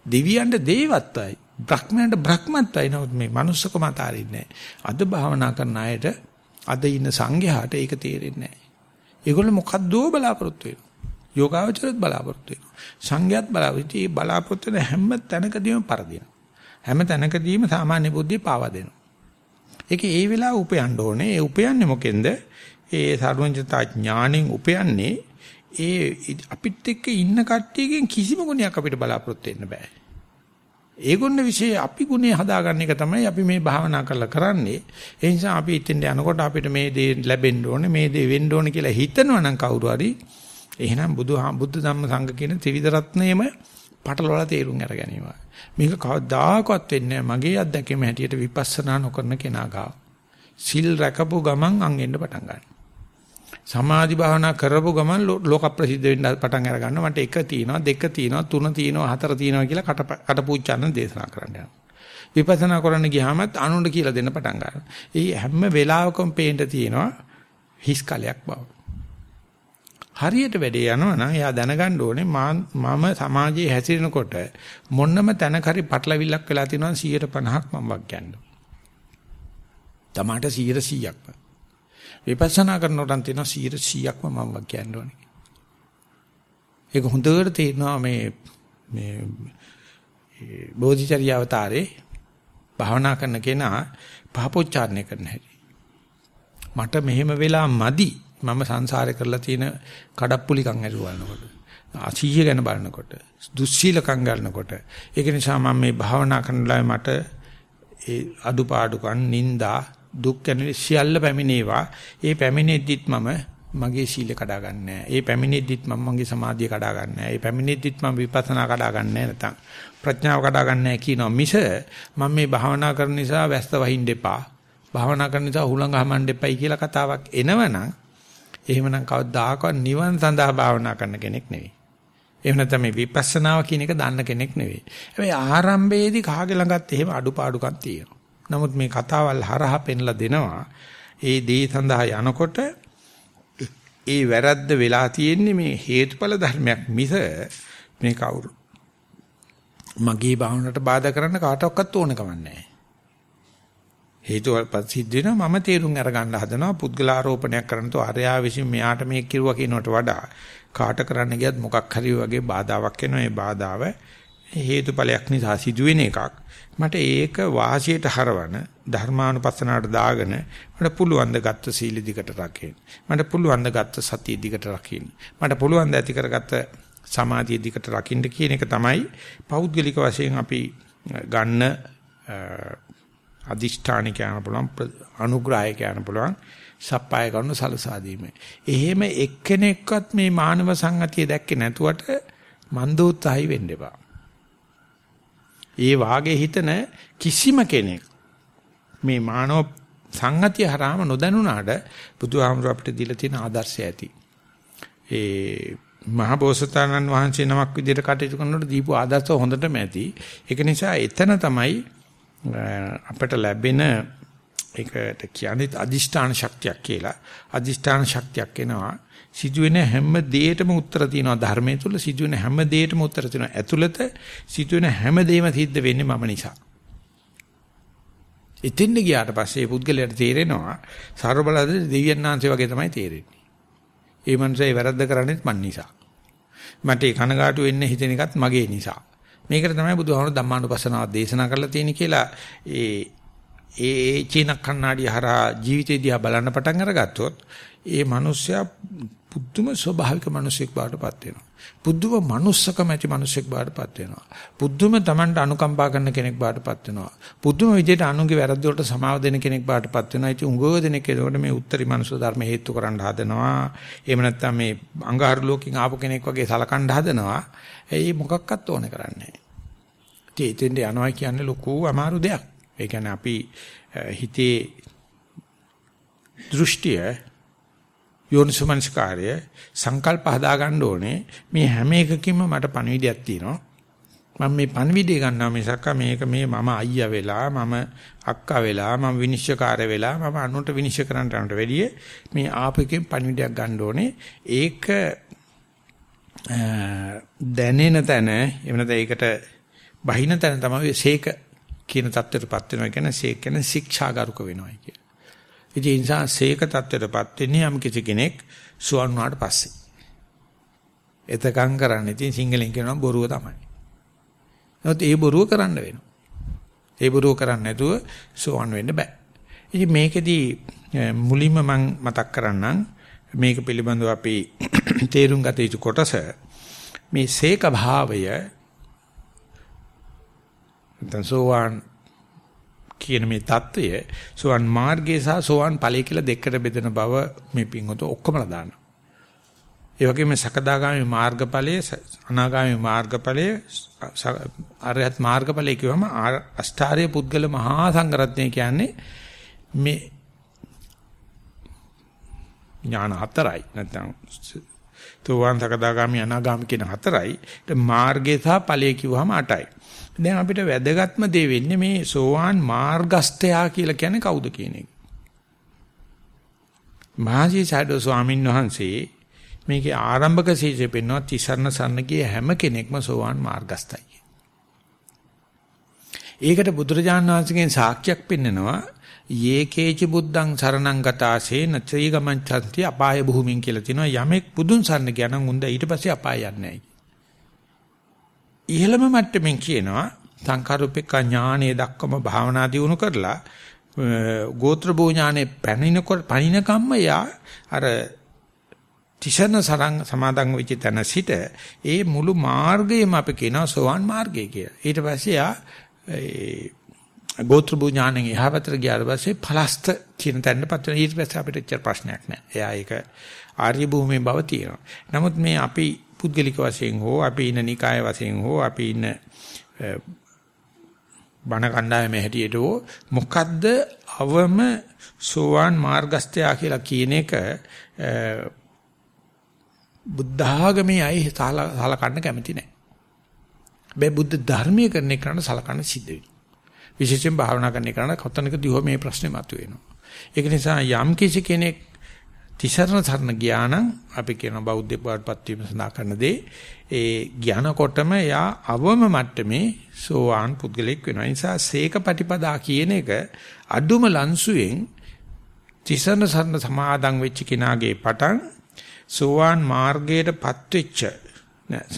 දෙවියන්ට දේවත්වයි බ්‍රහ්මයන්ට බ්‍රහ්මත්වයි නමුත් මේ manussකම අතාරින්නේ අද භාවනා කරන අයට අද ඉන්න සංඝයාට ඒක තේරෙන්නේ නැහැ. ඒගොල්ලෝ මොකද්දෝ බලාපොරොත්තු වෙනවා. යෝගාවචරත් බලාපොරොත්තු වෙනවා. සංඝයාත් බලාපොරොත්තු මේ බලාපොරොත්තු වෙන හැම තැනකදීම පරදිනවා. හැම තැනකදීම සාමාන්‍ය බුද්ධිය පාවා දෙනවා. ඒක ඒ වෙලාව උපයන්න ඕනේ. ඒ උපයන්නේ මොකෙන්ද? ඒ සර්වඥතා ඥාණයෙන් උපයන්නේ ඒ අපිත් එක්ක ඉන්න කට්ටියකින් කිසිම ගුණයක් අපිට බලාපොරොත්තු වෙන්න බෑ. ඒගොල්ලෝ વિશે අපි ගුණේ හදාගන්න එක තමයි අපි මේ භාවනා කරලා කරන්නේ. ඒ නිසා අපි ඉතින් යනකොට අපිට මේ දේ ලැබෙන්න ඕනේ, මේ දේ වෙන්න ඕනේ කියලා හිතනවා නම් කවුරු හරි එහෙනම් බුදු බුද්ධ ධම්ම සංඝ කියන ත්‍රිවිධ රත්නයේම පටලවලා තේරුම් අර ගැනීම. මේක කවදාකවත් වෙන්නේ මගේ අත්දැකීම හැටියට විපස්සනා නොකරන කෙනා ගාව. සිල් රැකපු ගමන් අං එන්න පටන් ගන්නවා. සමාධි භාවනා කරපු ගමන් ලෝක ප්‍රසිද්ධ වෙන්න පටන් අර ගන්නවා. මට එක තියෙනවා, දෙක තියෙනවා, තුන තියෙනවා, හතර තියෙනවා කියලා කට කටපූච්චන්න දේශනා කරන්න යනවා. විපස්සනා කරන්න ගියාමත් අනුන්ට කියලා දෙන්න පටන් ගන්නවා. ඒ හැම වෙලාවකම පේන්න තියෙනවා හිස් කලයක් බව. හරියට වැඩේ යනවා නම් එයා දැනගන්න ඕනේ මම සමාජයේ හැසිරෙනකොට මොන්නම තැනක හරි පටලවිල්ලක් වෙලා තියෙනවා 150ක් මම වක් කියන්නේ. තමාට 100%ක්ම. විපස්සනා කරනකොට තියෙනවා 100%ක්ම මම කියන්න ඕනේ. ඒක හොඳට තේරෙනවා මේ මේ බෝධිචර්ය අවතාරේ භාවනා කරන කෙනා පහපොච්චාරණය කරන හැටි. මට මෙහෙම වෙලා මදි මම සංසාරේ කරලා තියෙන කඩප්පුලිකම් ඇරුවනකොට. අසීය ගැන බලනකොට, දුස්සීලකම් ගන්නකොට. ඒක නිසා මම මේ භාවනා කරන මට ඒ අඩුපාඩුකම් නිന്ദා දුක් ගැන සියල්ල පැමිණේවා. ඒ පැමිණෙද්දිත් මම මගේ සීල කඩා ගන්නෑ. ඒ පැමිණෙද්දිත් මම මගේ සමාධිය කඩා ගන්නෑ. ඒ පැමිණෙද්දිත් මම විපස්සනා කඩා ගන්නෑ නැතනම් ප්‍රඥාව කඩා ගන්නෑ කියනවා මිස මම මේ භාවනා කරන නිසා වැස්ස වහින්න එපා. භාවනා කරන නිසා හුලඟ හමන්න එපයි කියලා කතාවක් එනවනම් එහෙමනම් කවදාකවත් නිවන් සඳහා භාවනා කරන කෙනෙක් නෙවෙයි. එහෙම නැත්නම් මේ විපස්සනාව කියන එක දන්න කෙනෙක් නෙවෙයි. හැබැයි ආරම්භයේදී කාගේ ළඟත් එහෙම අඩුපාඩුකම් තියෙනවා. නමුත් මේ කතාවල් හරහා පෙන්ලා දෙනවා. ඒ දේ සඳහා යනකොට ඒ වැරද්ද වෙලා තියෙන්නේ මේ හේතුඵල ධර්මයක් මිස මේ කවුරු මගේ භාවනට බාධා කරන්න කාටවත් ඕන කමක් නැහැ. හේතුවල්පත් සිද්ධ වෙනවා. මම තේරුම් අරගන්න හදනවා පුද්ගලාරෝපණයක් කරන තෝ අරයා විසින් මෙයාට මේක කිරුවා කියනකට වඩා කාට කරන්න ගියත් මොකක් හරි වගේ බාධාවක් එනවා. ඒ බාධාව හේතුඵලයක් නිසා සිදුවෙන එකක්. මට ඒක වාසියට හරවන ධර්මානුපස්සනාවට දාගෙන මට පුළුවන් ද ගත්ත සීල දිකට රකින්න. මට පුළුවන් ද ගත්ත සතිය දිකට රකින්න. මට පුළුවන් ද ඇති කරගත්ත සමාධිය දිකට රකින්න කියන එක තමයි පෞද්ගලික වශයෙන් අපි ගන්න අදිෂ්ඨාන කියන පුළුවන් අනුග්‍රහය කියන පුළුවන් සප්පාය කරන සලසා එහෙම එක්කෙනෙක්වත් මේ මානව සංගතිය දැක්කේ නැතුවට මන්දෝත්සහයි වෙන්න එපා. ඒ වාගේ හිතන කිසිම කෙනෙක් මේ මානව සංගතිය හරහාම නොදැනුණාට බුදුහාමුදුර අපිට දීලා තියෙන ආදර්ශය ඇති. ඒ මහ බෝසතාණන් වහන්සේ නමක් විදිහට කටයුතු කරනකොට දීපු ආදර්ශ හොඳටම ඇති. ඒක නිසා එතන තමයි අපිට ලැබෙන ඒකට කියන්නේ අදිෂ්ඨාන ශක්තියක් කියලා. අදිෂ්ඨාන ශක්තියක් එනවා. සිදුවෙන හැම දෙයකටම උත්තර තියෙනවා ධර්මයේ තුල සිදුවෙන හැම දෙයකටම උත්තර තියෙනවා. ඇතුළත සිදුවෙන හැම දෙයක්ම සිද්ධ වෙන්නේ මම නිසා. ඉතින් ගියාට පස්සේ පුද්ගලයාට තේරෙනවා සර්ව බලද දෙවියන් වහන්සේ වගේ තමයි තේරෙන්නේ. ඒ මනුස්සයා වැරද්ද කරන්නේත් මන් නිසා. මට ඒ කනගාටු වෙන්න හිතෙන එකත් මගේ නිසා. මේකට තමයි බුදුහාමුදුරු ධම්මානුපස්සනාව දේශනා කරලා තියෙන්නේ කියලා ඒ ඒ චීන කන්නාඩිය හරහා ජීවිතය දිහා බලන්න පටන් අරගත්තොත් ඒ මිනිස්සයා පුදුම ස්වභාවික මිනිසෙක් බාටපත් වෙනවා. පුදුම මනුස්සකම ඇති මිනිසෙක් බාටපත් වෙනවා. පුදුම Tamanට අනුකම්පා කරන කෙනෙක් බාටපත් වෙනවා. පුදුම විදිහට අනුන්ගේ වැරද්ද වලට සමාව දෙන කෙනෙක් බාටපත් වෙනවා. ඉතින් උංගව දෙනෙක් ඒකට මේ උත්තරී මනුස්ස ධර්ම හේතු කරන්න හදනවා. එහෙම නැත්නම් මේ අඟහරු ලෝකෙන් ආපු කෙනෙක් වගේ සලකන්න හදනවා. ඒ මොකක්වත් ඕනේ කරන්නේ නැහැ. ඉතින් යනවා කියන්නේ ලොකු අමාරු දෙයක්. ඒ කියන්නේ අපි හිතේ දෘෂ්ටිය යෝනිසමනස්කාරය සංකල්ප හදා ගන්න ඕනේ. මේ හැම එකකින්ම මට පණවිඩයක් තියෙනවා. මම මේ පණවිඩය ගන්නවා මිසක් මේක මේ මම අයියා වෙලා මම අක්කා වෙලා මම විනිශ්චයකාර වෙලා මම අනුන්ට විනිශ්චය කරන්න යනට වැඩිය මේ ආපෙකින් පණවිඩයක් ගන්න ඕනේ. ඒක දැනෙන තැන එහෙම නැත්නම් ඒකට බහින තැන තමයි සීක කියන தත්ත්වයටපත් වෙනවා. කියන්නේ සීක කියන්නේ ශික්ෂාගරුක වෙනවා කියන. ඉතින් ඒ නිසා සීක தත්ත්වයටපත් වෙන්නේ යම් කිසි කෙනෙක් සුවන් වුණාට පස්සේ. එතකන් කරන්නේ ඉතින් සිංහලෙන් කියනවා බොරුව තමයි. නමුත් ඒ බොරුව කරන්න වෙනවා. ඒ බොරුව කරන්නේ නැතුව සුවන් වෙන්න බෑ. ඉතින් මේකෙදි මුලින්ම මම මතක් කරන්නම් මේක පිළිබඳව අපි [clears throat] තේරුම් ගත යුතු කොටස මේ සීක භාවය නැත්නම් සෝවාන් කියන මේ தত্ত্বය සෝවන් මාර්ගය සහ සෝවන් ඵලය කියලා දෙකට බෙදෙන බව මේ පින්වත ඔක්කොමලා දානවා. ඒ වගේම සකදාගාමි මාර්ගඵලයේ අනාගාමි මාර්ගඵලයේ අරහත් මාර්ගඵලයේ කියවම අෂ්ටාර්ය පුද්ගල මහා සංඝරත්නය කියන්නේ මේ ඥාන හතරයි. නැත්නම් තුවාන් සකදාගාමි අනාගාමි කියන හතරයි. මාර්ගය සහ ඵලය කිව්වම අටයි. දැන් අපිට වැදගත්ම දේ වෙන්නේ මේ සෝවාන් මාර්ගස්තයා කියලා කියන්නේ කවුද කියන එක. මහසි සයිඩෝ ස්වාමීන් වහන්සේ මේකේ ආරම්භක සීසේ පෙන්වන තිසරණ සරණගේ හැම කෙනෙක්ම සෝවාන් මාර්ගස්තයි. ඒකට බුදුරජාණන් වහන්සේගෙන් සාක්ෂියක් පෙන්නනවා යේකේච බුද්ධං සරණං ගතාසේ නත්‍රී ගමංචන්ති අපාය භූමින් කියලා තිනවා යමෙක් බුදුන් සරණ ගියා නම් උන්ද ඊට පස්සේ අපාය යන්නේ නැහැ. ඉහළම මට්ටමින් කියනවා සංකාරූපික ඥානයේ දක්වම භාවනා දියුණු කරලා ගෝත්‍ර භෝ ඥානේ පැනිනකොට පනිනකම්ම යා අර තිසන සරං සමාදන් වෙච්ච තැන සිට ඒ මුළු මාර්ගයම අපි කියනවා සෝවාන් මාර්ගය කියලා. ඊට පස්සේ යා ගෝත්‍ර භෝ ඥානෙන් එහා පැත්තට ගියාට පස්සේ පලස්ත කියන තැනටපත් වෙන ඊට පස්සේ අපිට එච්චර ප්‍රශ්නයක් නැහැ. එයා ඒක ආර්ය භූමියේ බව තියෙනවා. නමුත් මේ අපි පුද්ගලික වශයෙන් හෝ අපි ඉන්න නිකාය වශයෙන් හෝ අපි ඉන්න බණ කණ්ඩායමේ හැටියට හෝ මොකද්ද අවම සෝවාන් මාර්ගස්ත්‍යා කියලා කියන එක බුද්ධ ආගමේ අය සලකන්න කැමති නැහැ. මේ බුද්ධ ධර්මීය කරන එකට සලකන්න සිද්ධ වෙනවා. විශේෂයෙන් භාවනා කරන එකට කොතනකදී හෝ මේ ප්‍රශ්නේ මතුවෙනවා. ඒක නිසා යම් කිසි කෙනෙක් තිසරණ සරණ ගියා නම් අපි කියන බෞද්ධ බවටපත් වීම සඳහා කරන දේ ඒ ඥානකොටම යා අවම මට්ටමේ සෝවාන් පුද්ගලෙක් වෙනවා. ඒ නිසා සීක පටිපදා කියන එක අඩුම ලන්සුවෙන් තිසරණ සරණ සමාදන් වෙච්ච කෙනාගේ පටන් සෝවාන් මාර්ගයටපත් වෙච්ච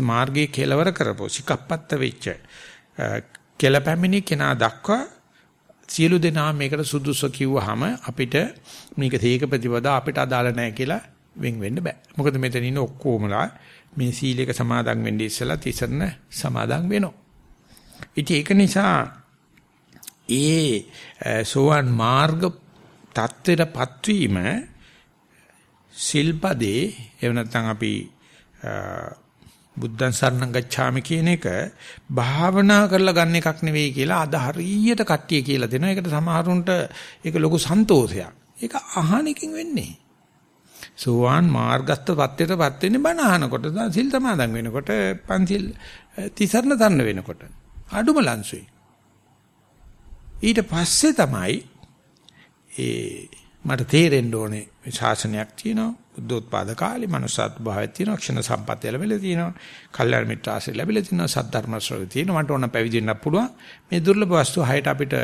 මාර්ගයේ කෙලවර කරපෝ සිකප්පත්ත වෙච්ච කෙලපැමිණි කෙනා දක්වා සියලු දෙනා මේකට සුදුසු කිව්වහම අපිට මේක තේක ප්‍රතිපදා අපිට අදාළ නැහැ කියලා වෙන් වෙන්න බෑ. මොකද මෙතන ඉන්න ඔක්කොමලා මේ සීලයක සමාදන් වෙන්න ඉස්සලා තිසරණ සමාදන් වෙනවා. ඉතින් ඒක නිසා ඒ සෝවන් මාර්ග தත්වෙටපත් වීම සිල්පදේ එහෙම නැත්නම් අපි බුද්ධං සරණං ගච්ඡාමි කියන එක භාවනා කරලා ගන්න එකක් නෙවෙයි කියලා අද හරියට කට්ටිය කියලා දෙනවා. ඒකට සමහරුන්ට ඒක ලොකු සන්තෝෂයක්. ඒක අහන එකකින් වෙන්නේ. සෝවාන් මාර්ගස්ත පත්‍යයටපත් වෙන්නේ බණ අහනකොට සිල් සමාදන් වෙනකොට පන්සිල් තිසරණ තන්න වෙනකොට අඩුම ලන්සුයි. ඊට පස්සේ තමයි ඒ මට තේරෙන්න ඕනේ ශාසනයක් තියෙනවා බුද්ධෝත්පාද කාලේ මනුස්සත් භාවයක් තියෙනවා ක්ෂණ සම්පත්තිය ලැබිලා තියෙනවා කල්යාණ මිත්‍ර ආශ්‍රය ලැබිලා තියෙනවා සද්ධර්ම ශ්‍රවණය තියෙනවා මට ඕන පැවිදෙන්න පුළුවන්. මේ දුර්ලභ වස්තු හයට අපිට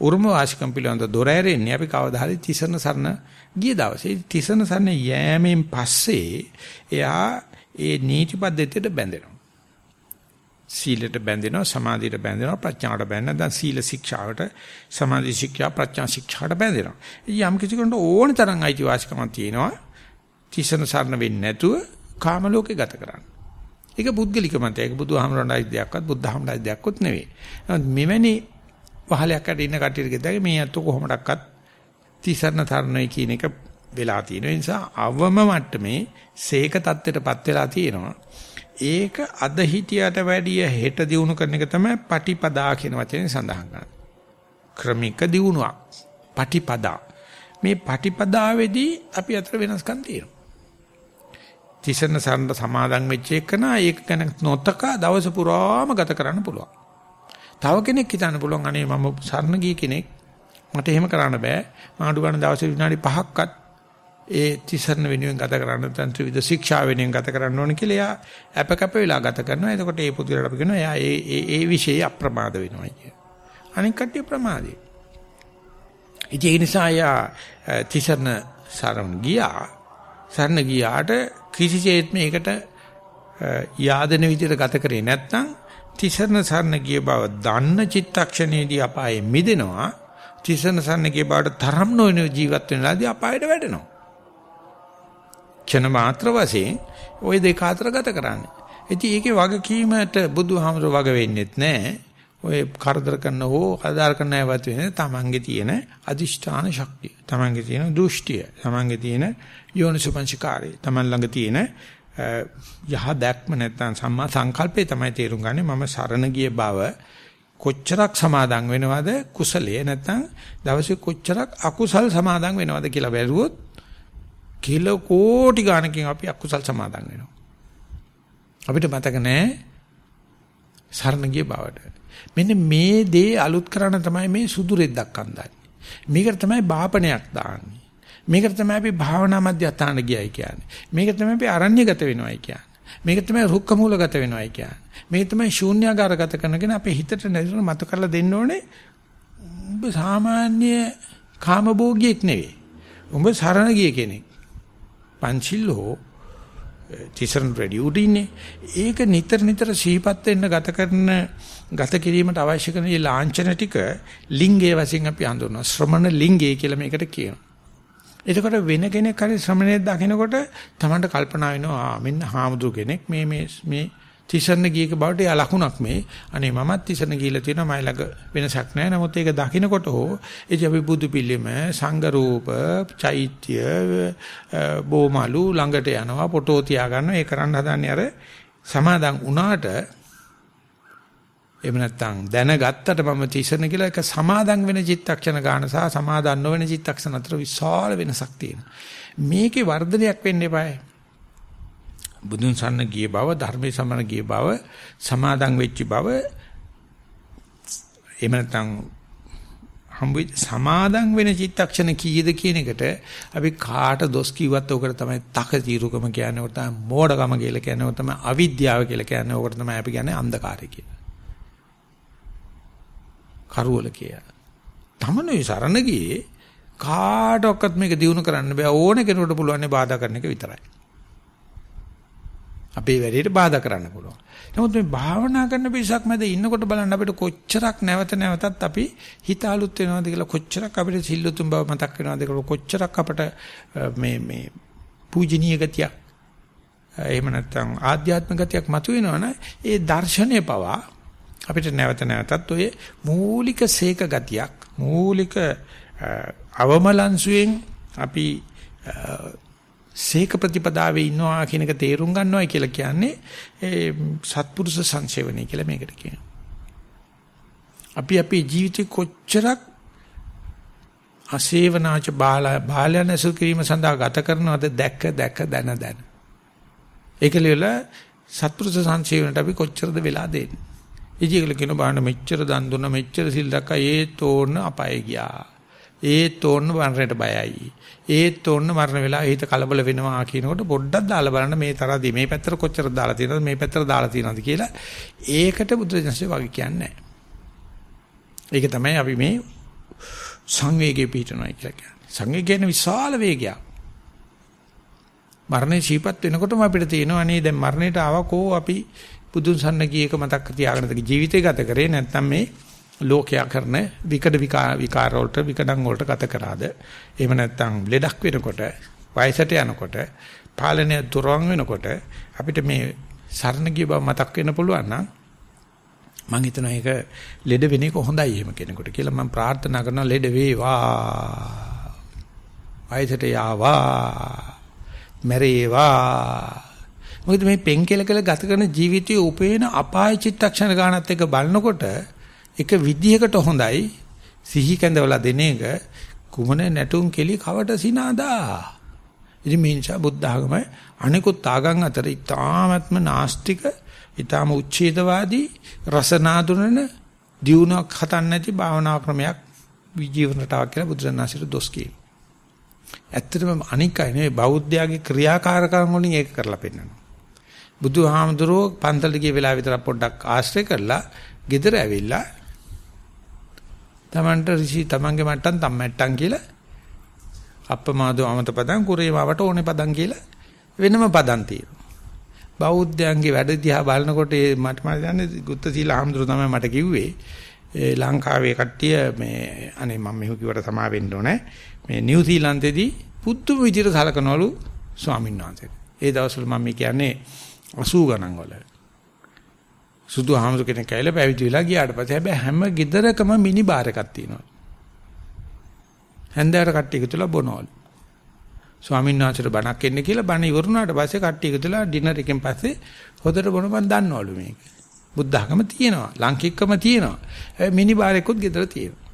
උරුම වාසිකම් පිළිබඳ දොර ඇරෙන්නේ අපි කවදා හරි තිසරණ සරණ ගිය දවසේ. තිසරණ සරණ යෑමෙන් පස්සේ එයා ඒ නීති පද්ධතියට බැඳෙනවා. සීලයට බැඳෙනවා සමාධියට බැඳෙනවා ප්‍රඥාවට බැඳෙනවා. දැන් සීල ශික්ෂාවට සමාධි ශික්ෂා ප්‍රඥා ශික්ෂාවට බැඳෙනවා. යම් කිසි කෙනෙකුට ඕන තරම් අයිතිවාසිකමක් තියෙනවා. තිසන සරණ වෙන්නේ නැතුව කාම ලෝකේ ගත කරන්න. ඒක පුද්ගලික මතය. ඒක බුදුහාමරණයි දෙයක්වත් බුද්ධහමරණයි දෙයක්වත් නෙවෙයි. මෙවැනි වහලයක් අට ඉන්න කටියට ගෙදගේ මේ අත කොහොමඩක්වත් තිසරණ තරණයි කියන එක වෙලා තියෙන නිසා අවම මට්ටමේ සීක தත්ත්වයටපත් වෙලා තියෙනවා. ඒක අද හිටියට වැඩිය හෙට දිනු කරන එක තමයි පටිපදා කියන වචනේ සඳහන් කරන්නේ. ක්‍රමික දිනුවක්. පටිපදා. මේ පටිපදාවේදී අපි අතර වෙනස්කම් තියෙනවා. තිසරණ සරණ සමාදන් වෙච්ච එකන ඒක ගැන නොතක දවස පුරාම ගත කරන්න පුළුවන්. තව කෙනෙක් හිතන්න පුළුවන් අනේ මම සරණ ගිය කෙනෙක් මට එහෙම කරන්න බෑ. මාඩු ගන්න දවසේ විනාඩි 5ක්වත් ඒ තිසරණ වෙනුවෙන් ගත කරන්න නැත්නම් ත්‍රිවිධ ශික්ෂා වෙනුවෙන් ගත කරන්න ඕන කියලා එයා අප කැප වෙලා ගත කරනවා. එතකොට ඒ පුදුරට අපි කියනවා එයා ඒ ඒ ඒ વિશે අප්‍රමාද වෙනවා කිය. අනික කට්ටිය ප්‍රමාදයි. ඉතින් ඒ නිසා එයා තිසරණ සරණ ගියා. සරණ ගියාට කිසිසේත් මේකට යාදෙන විදිහට ගත කරේ නැත්නම් තිසරණ සරණ ගිය බව දන්න චිත්තක්ෂණයේදී අපායේ මිදෙනවා. තිසරණ සරණ ගිය බවට තරම් නොවන ජීවත් වෙනලාදී අපායට වැටෙනවා. ක්ෂණ මාත්‍ර වශයෙන් ওই දෙක අතර ගත කරන්නේ. ඉතින් ඒකේ වගකීමට බුදුහාමර වග වෙන්නෙත් නැහැ. ඔය කරදර කරන හෝ ආදාර කරන අයවත් වෙන තමන්ගේ තියෙන අදිෂ්ඨාන ශක්තිය. තමන්ගේ තියෙන දෘෂ්ටිය. තමන්ගේ තියෙන යෝනිසුපංචකාරය. තමන් ළඟ තියෙන යහ දැක්ම නැත්නම් සම්මා සංකල්පේ තමයි තේරුම් ගන්නේ මම සරණ ගිය බව කොච්චරක් සමාදන් වෙනවද කුසලයේ නැත්නම් දවසේ කොච්චරක් අකුසල් සමාදන් වෙනවද කියලා බැලුවොත් කිලෝ කෝටි ගණනකින් අපි අකුසල් සමාදන් වෙනවා. අපිට මතක නැහැ සරණ ගිය බවට. මෙන්න මේ දේ අලුත් කරන්න තමයි මේ සුදු රෙද්දක් අඳන්නේ. මේකට තමයි බාපණයක් දාන්නේ. මේකට තමයි අපි භාවනා මධ්‍යස්ථාන ගියයි කියන්නේ. මේක තමයි අපි අරණ්‍යගත වෙනවයි කියන්නේ. මේක තමයි රුක්ක මූලගත වෙනවයි කියන්නේ. මේක තමයි ශූන්‍යාකාරගත කරනගෙන අපේ හිතට නැතිව මතු කරලා දෙන්න ඕනේ. උඹ සාමාන්‍ය කාමභෝගියෙක් නෙවෙයි. උඹ සරණ ගිය කෙනෙක්. පංචිල් හෝ තිසරණ රෙඩි උඩින්නේ ඒක නිතර නිතර සීපත් වෙන්න ගත කරන ගත කිරීමට අවශ්‍ය කරන මේ ලාංඡන ටික ලිංගයේ වශයෙන් අපි හඳුන්වනවා. ශ්‍රමණ ලිංගය කියලා මේකට කියනවා. එතකොට වෙන කෙනෙක් හරි ශ්‍රමණයෙක් දකිනකොට Tamanට කල්පනා වෙනවා මෙන්න හාමුදුර කෙනෙක් මේ මේ මේ තිසරණ ගියක බවට යා ලකුණක් මේ. අනේ මමත් තිසරණ ගිහිලා තියෙනවා. මයි ළඟ වෙනසක් නැහැ. නමුත් ඒක දකින්නකොට හෝ ඒ අපි බුදු පිළිම සංඝ රූප චෛත්‍ය බෝමලු ළඟට යනවා ෆොටෝ තියා ගන්නවා ඒ කරන්න හදන්නේ අර සමාදන් වුණාට එහෙම නැත්නම් දැනගත්තට මම තිසරණ කියලා එක සමාදන් වෙන චිත්තක්ෂණ ගන්න සහ සමාදන් නොවන චිත්තක්ෂණ අතර විශාල වෙනසක් තියෙනවා මේකේ වර්ධනයක් වෙන්න එපායි බුදුන් සන්න ගිය බව ධර්මයේ සමන ගිය බව සමාදන් වෙච්ච බව එහෙම නැත්නම් හම්බ සමාදන් වෙන චිත්තක්ෂණ කීයද කියන එකට අපි කාට දොස් කිව්වත් ඔකට තමයි තක తీරුකම කියන්නේ ඔකට තමයි මෝඩකම කියලා කියන්නේ ඔකට තමයි අවිද්‍යාව කියලා කියන්නේ ඔකට තමයි අපි කියන්නේ අන්ධකාරය කියලා. කරවල කියලා. තමනුයි සරණ ගියේ කාටවත් මේක දිනු කරන්න බෑ ඕන කෙනෙකුට පුළුවන් බාධා කරන එක විතරයි. අපේ වැඩේට බාධා කරන්න පුළුවන්. නමුත් මේ භාවනා කරන පිරිසක් මැද ඉන්නකොට බලන්න අපිට කොච්චරක් නැවත නැවතත් අපි හිත අලුත් වෙනවද කියලා කොච්චරක් අපිට සිල්ලුතුන් බව මතක් වෙනවද කියලා කොච්චරක් අපට මේ මේ පූජනීය ගතියක් එහෙම නැත්නම් ආධ්‍යාත්මික ගතියක් මතුවෙනවනේ ඒ දර්ශනය පවා අපිට නැවත නැවතත් ඔය මූලික සීක ගතියක් මූලික අවමලංසුවෙන් අපි සීක ප්‍රතිපදාවේ ඉන්නවා කියන එක තේරුම් ගන්නවයි කියලා කියන්නේ ඒ සත්පුරුෂ සංසේවනය කියලා මේකට කියනවා. අපි අපේ ජීවිතේ කොච්චරක් අසේවනාච බාල බාලයන් ඇසුරු කිරීම සඳහා ගත කරනවද දැක්ක දැක්ක දන දන. ඒකලියල සත්පුරුෂ සංසේවනට අපි කොච්චරද වෙලා දෙන්නේ. ඉතින් කියන බාන්න මෙච්චර දන් දුන්න මෙච්චර සිල් දැක්කා ඒත් ඕන අපාය ගියා. ඒත් ඕන මරණයට බයයි. ඒත් ඕන මරණ වෙලා හිත කලබල වෙනවා කියනකොට පොඩ්ඩක් දාලා බලන්න මේ තරදී මේ පැත්තට කොච්චර දාලා තියෙනවද මේ පැත්තට දාලා තියෙනවද කියලා ඒකට බුදුරජාණන්සේ වගේ කියන්නේ ඒක තමයි අපි මේ සංවේගයේ පිටනවා කියලා කියන්නේ. සංවේගය කියන්නේ විශාල වේගයක්. මරණය ශීපත් වෙනකොටම අපිට තියෙනවා අනේ දැන් මරණයට ආවකෝ අපි බුදුන් සන්න ගියේක මතක් තියාගෙන ජීවිතය ගත කරේ නැත්නම් මේ ලෝකයා කරන විකඩ විකාර වලට විකඩම් වලට ගත කරාද? එහෙම නැත්නම් ලෙඩක් වෙනකොට වයසට යනකොට පාලනය දුරවන් වෙනකොට අපිට මේ සරණ ගිය බව මතක් වෙන්න පුළුවන් නම් මම හිතනවා ඒක ලෙඩ වෙන එක හොඳයි එහෙම කෙනෙකුට කියලා මම ප්‍රාර්ථනා කරනවා ලෙඩ වේවා. වයසට යාවා. මැරේවා. මොකද මේ පෙන් කෙල කෙල ගත කරන ජීවිතයේ උපේන අපාය චිත්තක්ෂණ ගන්නත් එක බලනකොට එක විදිහකට හොඳයි සිහි කැඳවලා දෙන එක කුමන නැටුම් කෙලි කවට සිනාදා. ඉතින් මේ නිසා බුද්ධ ආගම අනිකුත් ආගම් අතර ඊ타ත්ම නාස්තික ඊ타ම උච්ඡේදවාදී රසනාඳුනන දියුණුවක් හතන් නැති භාවනා ක්‍රමයක් ජීවන රටාවක් කියලා බුදුරණාහිර දොස් කියනවා. ඇත්තටම අනිකයි නෙවෙයි බෞද්ධයාගේ ක්‍රියාකාරකම් වලින් ඒක කරලා පෙන්නනවා. බුදුහාමුදුරුවෝ පන්තලට ගිය වෙලාව විතර පොඩ්ඩක් ආශ්‍රය කරලා ගෙදර ඇවිල්ලා තමන්ට ඍෂි තමන්ගේ මට්ටම් තම්මැට්ටම් කියලා අප්පමාදෝ අමත පදං කුරේමවට ඕනේ පදං කියලා වෙනම පදං තියෙනවා. බෞද්ධයන්ගේ වැඩ දිහා බලනකොට මට මම දන්නේ ගුත්ත සීල ආම්දුර තමයි මට කිව්වේ. ඒ ලංකාවේ කට්ටිය මේ අනේ මම මෙහෙම කිව්වට සමා වෙන්න ඕනේ. මේ නිව්සීලන්තෙදී පුදුම විදිහට සලකනවලු ස්වාමීන් වහන්සේ. ඒ දවස්වල මම කියන්නේ 80 ගණන් වල. සුදු ආමතු කෙනෙක් ඇවිල්ලා පැවිදි වෙලා ගියාට පස්සේ හැබැයි හැම ගෙදරකම මිනි බාර් එකක් තියෙනවා. හන්දෑවට කට්ටිය එකතුලා බොනවලු. ස්වාමීන් වහන්සේට බණක් එන්න කියලා බණ ඉවරුණාට පස්සේ කට්ටිය එකතුලා ඩිනර් එකෙන් පස්සේ හොදට බොන මන් දන්නවලු මේක. බුද්ධ학ම තියෙනවා. ලංකිකම තියෙනවා. හැබැයි මිනි බාර් එකකුත් ගෙදර තියෙනවා.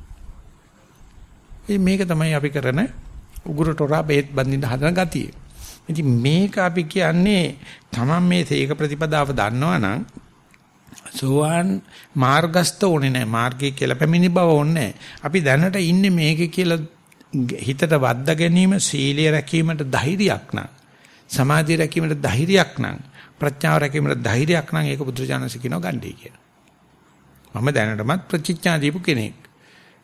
මේක තමයි අපි කරන උගුරටොරා බේත් බඳින්න හදන ගතිය. ඉතින් මේක අපි කියන්නේ තමන් මේ තේක ප්‍රතිපදාව දන්නවනම් සෝවාන් මාර්ගස්ත ඕනේ නැහැ. මාර්ගය කියලා පැමිණි බව ඕනේ අපි දැනට ඉන්නේ මේකේ කියලා හිතට වද්දා ගැනීම සීලය රැකීමට ධෛර්යයක් නම් සමාධිය රැකීමට ධෛර්යයක් නම් ප්‍රඥාව රැකීමට ධෛර්යයක් නම් ඒක බුදුරජාණන්සේ කියනවා ගන්නේ කියලා. මම දැනටමත් ප්‍රතිඥා දීපු කෙනෙක්.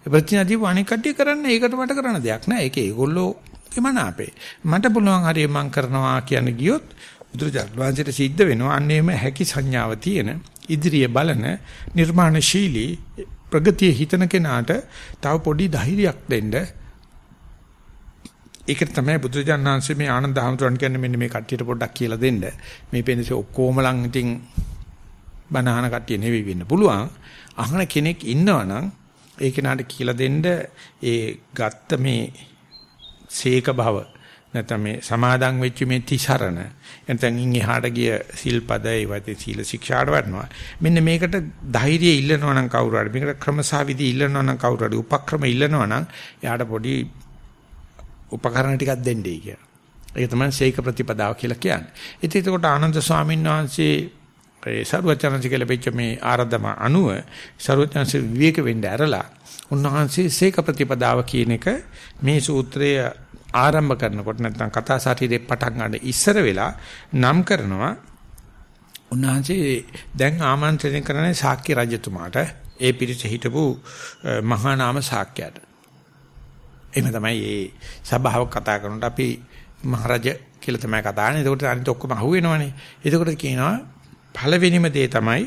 ඒ ප්‍රතිඥා දීපු අනෙක් කට්ටිය කරන්නේ ඒකට මට කරන්න දෙයක් නෑ. ඒක ඒගොල්ලෝ මනාපේ. මට පුළුවන් හරිය මං කරනවා කියන ගියොත් බුදුරජාණන් වහන්සේට සිද්ධ වෙනවා අන්න එහෙම හැකි සංඥාව තියෙන ඉදිරිය බලන නිර්මාණශීලී ප්‍රගතිය හිතන කෙනාට තව පොඩි ධෛර්යයක් දෙන්න. ඒක තමයි බුදුරජාණන් වහන්සේ මේ ආනන්ද හැමතුරන් කියන්නේ මෙන්න මේ කට්ටියට පොඩ්ඩක් කියලා දෙන්න. මේ පෙන්සේ ඔක්කොම ලං ඉතින් බනහන කට්ටිය නෙවෙයි වෙන්න පුළුවන්. අහන කෙනෙක් ඉන්නවනම් ඒ කෙනාට කියලා දෙන්න ඒ ගත්ත මේ සීක භව. නැත්නම් මේ සමාදන් වෙච්ච මේ තිසරණ. නැත්නම් ඉන් එහාට ගිය සිල්පද ඒ වගේ සීල ශික්ෂාට වඩනවා. මෙන්න මේකට ධෛර්යය ඉල්ලනවා නම් කවුරු හරි මේකට ක්‍රමසාවිදි ඉල්ලනවා නම් කවුරු හරි උපක්‍රම ඉල්ලනවා නම් එයාට පොඩි උපකරණ ටිකක් දෙන්නයි කියලා. ඒක තමයි සීක ප්‍රතිපදාව කියලා කියන්නේ. ඉතින් ඒකට ආනන්ද ස්වාමීන් වහන්සේ ඒ සරුවචනන්සේ කියලා පිට මේ ආරදම අනුව සරුවචනන්සේ විවේක වෙන්න ඇරලා උන්වහන්සේ සීක ප්‍රතිපදාව කියන එක මේ සූත්‍රය ආරම්භ කරනකොට නැත්නම් කතා සාහිත්‍යයේ පටන් ගන්න ඉස්සර වෙලා නම් කරනවා උන්වහන්සේ දැන් ආමන්ත්‍රණය කරන්නේ ශාක්‍ය රජතුමාට ඒ පිරිස හිටපු මහා නාම ශාක්‍යයට. එහෙම තමයි මේ සභාව කතා කරනකොට අපි මහරජ කියලා තමයි කතා කරන්නේ. ඒකට අනිත් ඔක්කොම අහුවෙනවනේ. ඒකට කියනවා පළවෙනිම දේ තමයි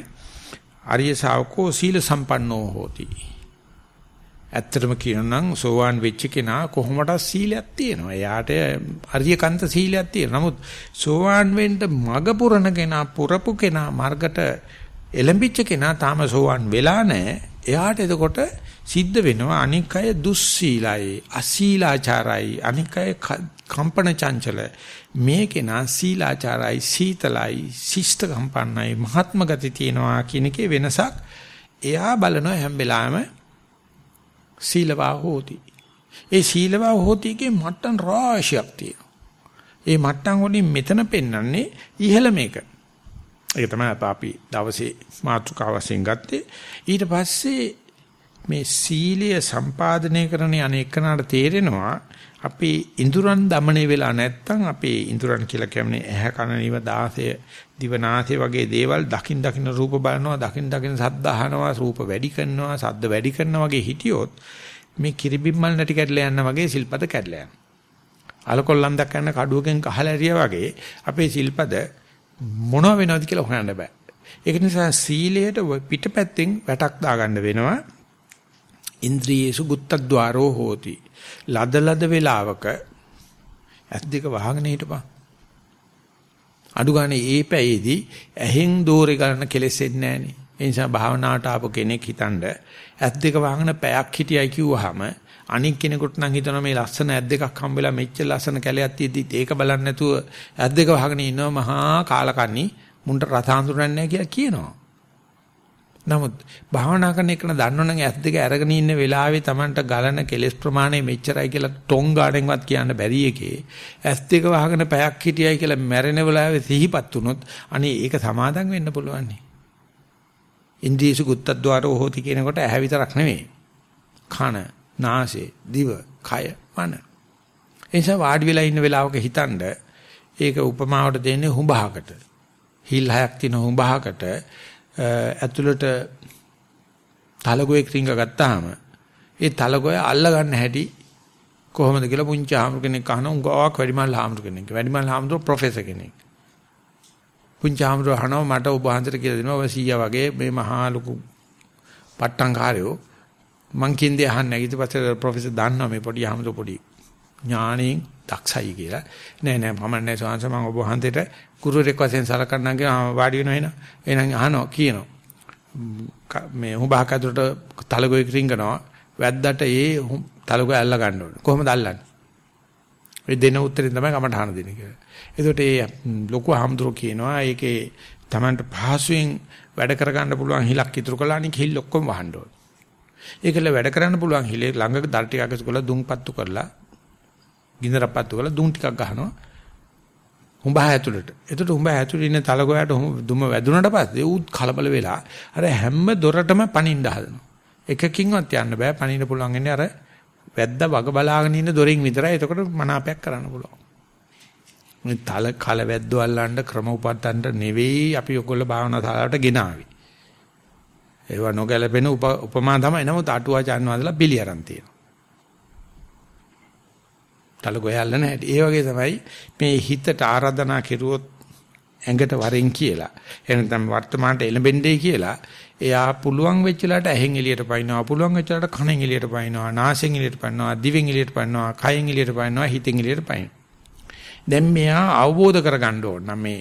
ආර්ය ශාවකෝ සීල සම්පන්නෝ හෝති. ඇත්තටම කියනනම් සෝවාන් වෙච්ච කෙනා කොහොමද සීලයක් තියෙනවා. එයාට අරියකන්ත සීලයක් තියෙනවා. නමුත් සෝවාන් වෙන්න මග පුරන කෙනා පුරපු කෙනා මාර්ගට එළඹිච්ච කෙනා තාම සෝවාන් වෙලා නැහැ. එයාට එතකොට සිද්ධ වෙනවා අනික් අය දුස්සීලයි, අසීලාචාරයි, අනික් අය කම්පන චංචල. මේ කෙනා සීලාචාරයි, සීතලයි, ශිෂ්ට කම්පන්නයි, මහත්ම ගති තියෙනවා කියන එකේ වෙනසක් එයා බලනවා හැම වෙලාවෙම සීලවා හෝති. ඒ සීලවා හෝතිගේ මට්ටම් රාශියක් තියෙනවා. ඒ මට්ටම් වලින් මෙතන පෙන්වන්නේ ඉහළ මේක. ඒක තමයි අපි දවසේ මාතෘකාව වශයෙන් ගත්තේ. ඊට පස්සේ මේ සීලය සම්පාදනය කරන අනේකනාට තේරෙනවා අපේ ඉඳුරන් দমনය වෙලා නැත්තම් අපේ ඉඳුරන් කියලා කියන්නේ ඇහැ කන නිව දාසය දිවනාසය වගේ දේවල් දකින් දකින් රූප බලනවා දකින් දකින් සද්ද අහනවා රූප වැඩි කරනවා සද්ද වැඩි කරනවා වගේ හිටියොත් මේ කිරිබිම්මල් නැටි කැඩලා යනවා වගේ සිල්පද කැඩලා යනවා අලකොල්ලන්දක් කරන කඩුවකින් කහලා ඇරියා වගේ අපේ ශිල්පද මොන වෙනවද කියලා හොයන්න බෑ. ඒක නිසා සීලයට පිටපැත්තෙන් වැටක් දාගන්න වෙනවා. ඉන්ද්‍රියේසු ගුත්තද්්වාරෝ හෝති ලද ලද වේලාවක ඇස් දෙක වහගෙන හිටපන්. අඩු ගානේ ඒ පැයේදී ඇහෙන් දෝරේ ගන්න කෙලෙසෙන්නේ නැහනේ. ඒ නිසා භාවනාවට ආපු කෙනෙක් හිතනද ඇස් දෙක වහගෙන පැයක් හිටියයි කිව්වහම අනික් කෙනෙකුට නම් හිතනවා මේ ලස්සන ඇස් දෙකක් හම්බෙලා මෙච්චර ලස්සන කැලයක් තියෙද්දි ඒක බලන්නේ නැතුව ඇස් දෙක වහගෙන ඉන්නවා මහා කාලකන්ණි මුන්ට රස හඳුනන්නේ නැහැ කියලා කියනවා. නමුත් භාවනා කරන එක දන්නවනම් ඇස් දෙක අරගෙන ඉන්න වෙලාවේ Tamanට ගලන කෙලස් ප්‍රමාණය මෙච්චරයි කියලා ටොං ගාඩෙන්වත් කියන්න බැරි එකේ ඇස් දෙක වහගෙන පැයක් හිටියයි කියලා මැරෙන වෙලාවේ සිහිපත් වුනොත් අනේ ඒක සමාදම් වෙන්න පුළුවන් නේ. ඉන්ද්‍රියසු ගුත්තද්්වාරෝ හෝති කියනකොට ඇහැ විතරක් නෙමෙයි. කන, නාසය, දිව, කය, මන. එනිසා වාඩි වෙලා ඉන්න වෙලාවක හිතනද ඒක උපමාවට දෙන්නේ හුඹහකට. හිල් හයක් තියෙන හුඹහකට ඇතුළට තලගොයෙක් රිංග ගත්තාම ඒ තලගොය අල්ල ගන්න හැටි කොහොමද කියලා පුංචි ආමරු කෙනෙක් අහන උංගාවක් වැඩිමල් ආමරු කෙනෙක්. වැඩිමල් ආමරු ප්‍රොෆෙසර් කෙනෙක්. පුංචි ආමරු අහනවා මට ඔබ වහන්සේට කියලා දෙනවා ඔය සීයා වගේ මේ මහා ලොකු පට්ටංකාරයෝ මං කින්දේ අහන්නේ ඊට පස්සේ ප්‍රොෆෙසර් දන්නවා මේ පොඩි ආමරු පොඩි ඥාණයෙන් දක්ෂයි කියලා. නෑ නෑ මම නෑ සෝංශ මම ඔබ වහන්සේට ගුරුවරයෙක් වශයෙන් සලකන්නම් කියලා වාඩි වෙනවා එන. එහෙනම් අහනවා කියනවා. මේ හුඹහක් ඇතුළට තලගොයෙක් රිංගනවා. වැද්දට ඒ තලගොය අල්ල ගන්න ඕනේ. කොහොමද අල්ලන්නේ? ඒ දෙන උත්තරේ තමයි කමට අහන දෙන්නේ කියලා. එතකොට ඒ ලොකු හාමුදුරුවෝ කියනවා ඒකේ Tamanට පහසුවෙන් වැඩ කරගන්න පුළුවන් හිලක් ඉතුරු කළා නික හිල් ඔක්කොම වහන්න ඕනේ. ඒකල වැඩ කරන්න පුළුවන් හිලේ ළඟ දර ටිකක් එකතු කරලා දුම්පත්තු කරලා ගින්දරපත්තු කරලා දුම් ටිකක් ගහනවා. හුඹ ඇතුළට. එතකොට හුඹ ඇතුළේ ඉන්න තලගොයාට දුම වැදුනට පස්සේ ඌත් කලබල වෙලා අර හැම දොරටම පනින්න හදනවා. එකකින්වත් යන්න බෑ පනින්න පුළුවන් ඉන්නේ අර වැද්දා වග බලාගෙන ඉන්න දොරින් විතරයි. එතකොට මනාපයක් කරන්න පුළුවන්. මේ තල කල වැද්දෝ අල්ලන්න ක්‍රම උපත්තන්ට නෙවෙයි අපි ඔයගොල්ලෝ භාවනා ශාලාවට ගෙනාවේ. ඒවා නොගැලපෙන උපමා තමයි. නමුත් අටුවාචාන් වහන්සේලා පිළි අරන් තියෙනවා. තලගොය අල්ලන හැටි. ඒ වගේ තමයි මේ හිතට ආරාධනා කෙරුවොත් ඇඟට වරෙන් කියලා. එහෙනම් වර්තමානට එළඹෙන්නේ කියලා. එයා පුළුවන් වෙච්ච වෙලාවට ඇහෙන් එළියට පනිනවා. පුළුවන් වෙච්ච වෙලාවට කනෙන් එළියට පනිනවා. නාසයෙන් එළියට පනිනවා. දිවෙන් එළියට පනිනවා. කයෙන් එළියට පනිනවා. හිතෙන් එළියට පනිනවා. දැන් මෙයා අවබෝධ කරගන්න ඕන නම් මේ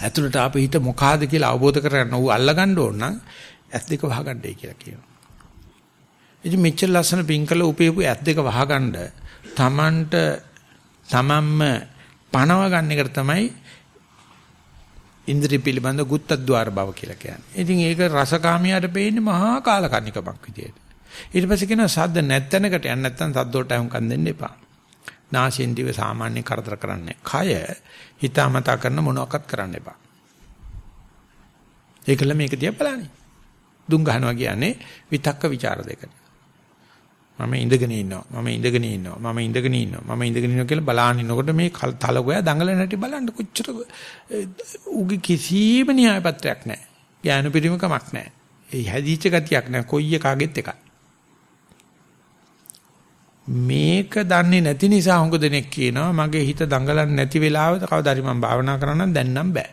ඇතුළට ආපු හිත මොකාද කියලා අවබෝධ කරගන්න ඌ අල්ලගන්න ඕන නම් ඇස් දෙක වහගන්නයි කියලා කියනවා. ඉතින් මෙච්චර ලස්සන පින්කල උපේපු ඇස් දෙක වහගන්න තමන්ට තමන්ම පණව ගන්න එක තමයි ඉන්ද්‍රිය පිළිබඳ ගුත්තද්්වාර බව කියලා කියන්නේ. ඉතින් ඒක රසකාමියාට පෙන්නේ මහා කාලකන්නිකමක් විදියට. ඊට පස්සේ කියනවා සද්ද නැත්තැනකට යන්න නැත්තම් සද්දෝට අහුම්කම් දෙන්න එපා. නාසයෙන් දිව සාමාන්‍ය කරදර කරන්නේ. කය හිතාමතා කරන මොනවාක්වත් කරන්න එපා. ඒකල මේක දිහා බලන්නේ. දුම් ගහනවා කියන්නේ විතක්ක ਵਿਚාර දෙකට. මම ඉඳගෙන ඉන්නවා. මම ඉඳගෙන ඉන්නවා. මම ඉඳගෙන ඉන්නවා. මම ඉඳගෙන ඉන්නවා කියලා බලාගෙන ඉන්නකොට මේ තලගොයා දඟලන හැටි බලන්න කොච්චර උගේ කිසිම න්‍යාය පත්‍රයක් නැහැ. ඥාන පිරිමකමක් නැහැ. ඒ හැදිච්ච ගතියක් නැහැ. කොයි එකාගෙත් එකයි. මේක දන්නේ නැති නිසා හුඟ දෙනෙක් කියනවා මගේ හිත දඟලන්නේ නැති වෙලාවද කවදාරි මම භාවනා කරන්න දැන් නම් බෑ.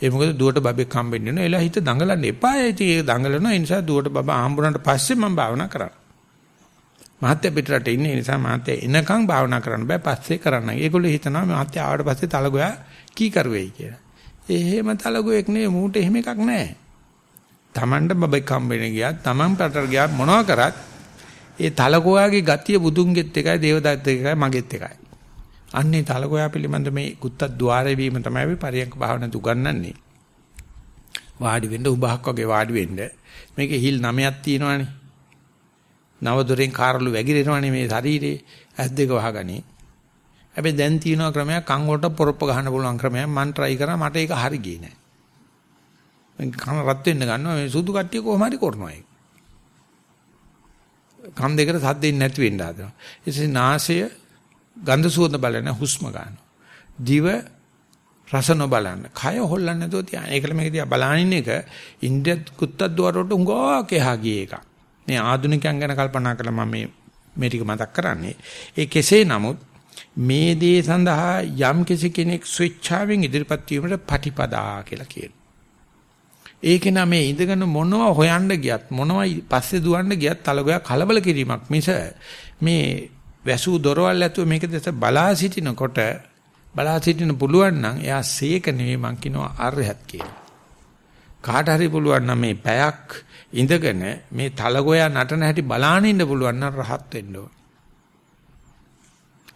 ඒ මොකද දුවට බබෙක් හම්බෙන්න වෙනවා. එලා හිත දඟලන්න එපා. ඉතින් ඒක දඟලනවා. ඒ නිසා දුවට බබා හම්බුනට පස්සේ මම භාවනා කරන්න. මහත්ය පිටරට ඉන්නේ. ඒ නිසා මහත්ය එනකන් භාවනා කරන්න බෑ. පස්සේ කරන්න. ඒගොල්ලෝ හිතනවා මහත්ය ආවට පස්සේ තලගොයා කී කරුවේයි කියලා. එහෙම තලගොයෙක් නෙවෙයි. මූට එහෙම එකක් නැහැ. Tamanට බබෙක් හම්බෙන්න ගියා. Taman පිටර ගියා මොනවා කරත් ඒ තලගොයාගේ ගතිය බුදුන්ගෙත් එකයි දේවදත්ත එකයි මගෙත් එකයි. අන්නේ තලගොයා පිළිබඳ මේ කුත්තද්්වාරේ වීම තමයි අපි පරියන්ක භාවනාවට උගන්වන්නේ. වාඩි වෙන්න උභහක් වගේ වාඩි වෙන්න. මේකේ හිල් නමයක් තියෙනවානේ. නව දොරෙන් කාරළු වැగిරෙනවානේ මේ ශරීරේ. ඇස් දෙක වහගනි. හැබැයි දැන් තියෙන ක්‍රමයක් කන් වලට පොරොප්ප ගහන්න පුළුවන් ක්‍රමයක් මම try කරා මට ඒක හරි ගියේ නෑ. කන රත් වෙන්න ගන්නවා මේ සුදු කට්ටිය කොහොම හරි කරනවා ඒක. කන් දෙකට සද්දෙන්නේ නැති වෙන්න හදනවා. ඊටසේ නාසය ගන්ධ සුවඳ බලන හුස්ම ගන්නවා. දිව රස නොබලන්න. කය හොල්ලන්නේ නැතුව තියන. ඒකල මේක දිහා බලනින් එක ඉන්ද්‍රිය කුත්තද්වාරවලට උංගා කෙහා ගියේ එක. මේ ආධුනිකයන් ගැන කල්පනා කළා මම මේ මේ ටික මතක් කරන්නේ. ඒ කෙසේ නමුත් මේ දේ සඳහා යම් කෙනෙක් ස්විච්චාවෙන් ඉදිරිපත් වීමට පටිපදා කියලා කියනවා. ඒක නම මේ ඉඳගෙන මොනවා හොයන්න ගියත් මොනවා පස්සේ දුවන්න ගියත් තලගොයා කලබල කිරීමක් මිස මේ වැසූ දොරවල් ඇතුව මේක දැස බලා සිටිනකොට බලා සිටින්න පුළුවන් නම් එයා සීක නෙවෙයි මං කියනවා අරහත් කියලා. කාට හරි පුළුවන් නම් මේ පැයක් ඉඳගෙන මේ තලගොයා නටන හැටි බලාගෙන ඉන්න පුළුවන් නම් රහත් වෙන්න ඕන.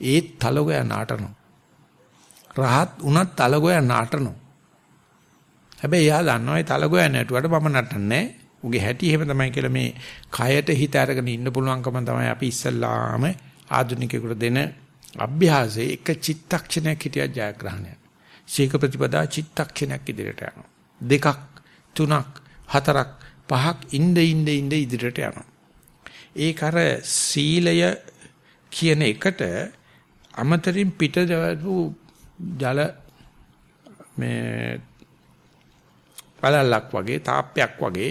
ඒත් තලගොයා නටනවා. රහත් උනත් තලගොයා නටනවා. හැබැයි එයා දන්නවා ඒ තලගොයා නැටුවට මම නටන්නේ උගේ හැටි එහෙම තමයි කියලා මේ කයට හිත අරගෙන ඉන්න පුළුවන්කම තමයි අපි ඉස්සල්ලාම ආධුනිකයෙකුට දෙන අභ්‍යාසයේ එක චිත්තක්ෂණයක් හිටියා ජයග්‍රහණයක්. ශීක ප්‍රතිපදා චිත්තක්ෂණයක් ඉදිරියට යනවා. දෙකක් තුනක් හතරක් පහක් ඉnde ඉnde ඉnde ඉදිරියට යනවා. ඒක අර සීලය කියන එකට අමතරින් පිට ජල මේ වලල්ලක් වගේ තාප්පයක් වගේ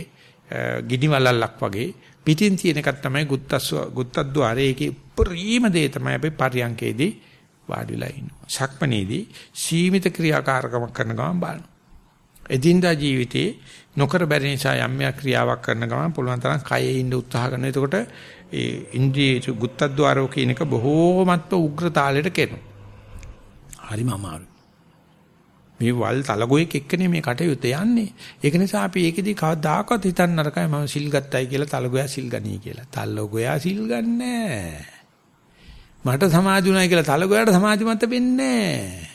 ගිනි වලල්ලක් වගේ පිටින් තියෙන එකක් තමයි ගුත්තස්ව ගුත්තද්්වාරයේ ඒකේ උපරිම දේ තමයි අපි පරියංකේදී වාඩිලා ඉන්නවා. සක්මනේදී සීමිත ක්‍රියාකාරකමක් කරන ගමන් බලනවා. එදින්දා ජීවිතේ නොකර බැරි නිසා යම් ක්‍රියාවක් කරන ගමන් පුළුවන් තරම් කයේ ඉන්න උත්සාහ කරනවා. එතකොට ඒ ඉන්ද්‍රිය ගුත්තද්්වාරෝ කියන එක බොහෝමත්ව උග්‍ර තාලයට කෙරෙනවා. හරිම අමාරුයි. මේ වල් තලගොයෙක් එක්කනේ මේ කටයුත්ත යන්නේ. ඒක නිසා අපි ඒකෙදි කවදාකවත් හිතන්න නරකයි මම සිල් ගත්තයි කියලා තලගොයා සිල් ගනී කියලා. තලගොයා සිල් ගන්නෑ. මට සමාධි කියලා තලගොයාට සමාධිමත් වෙන්නේ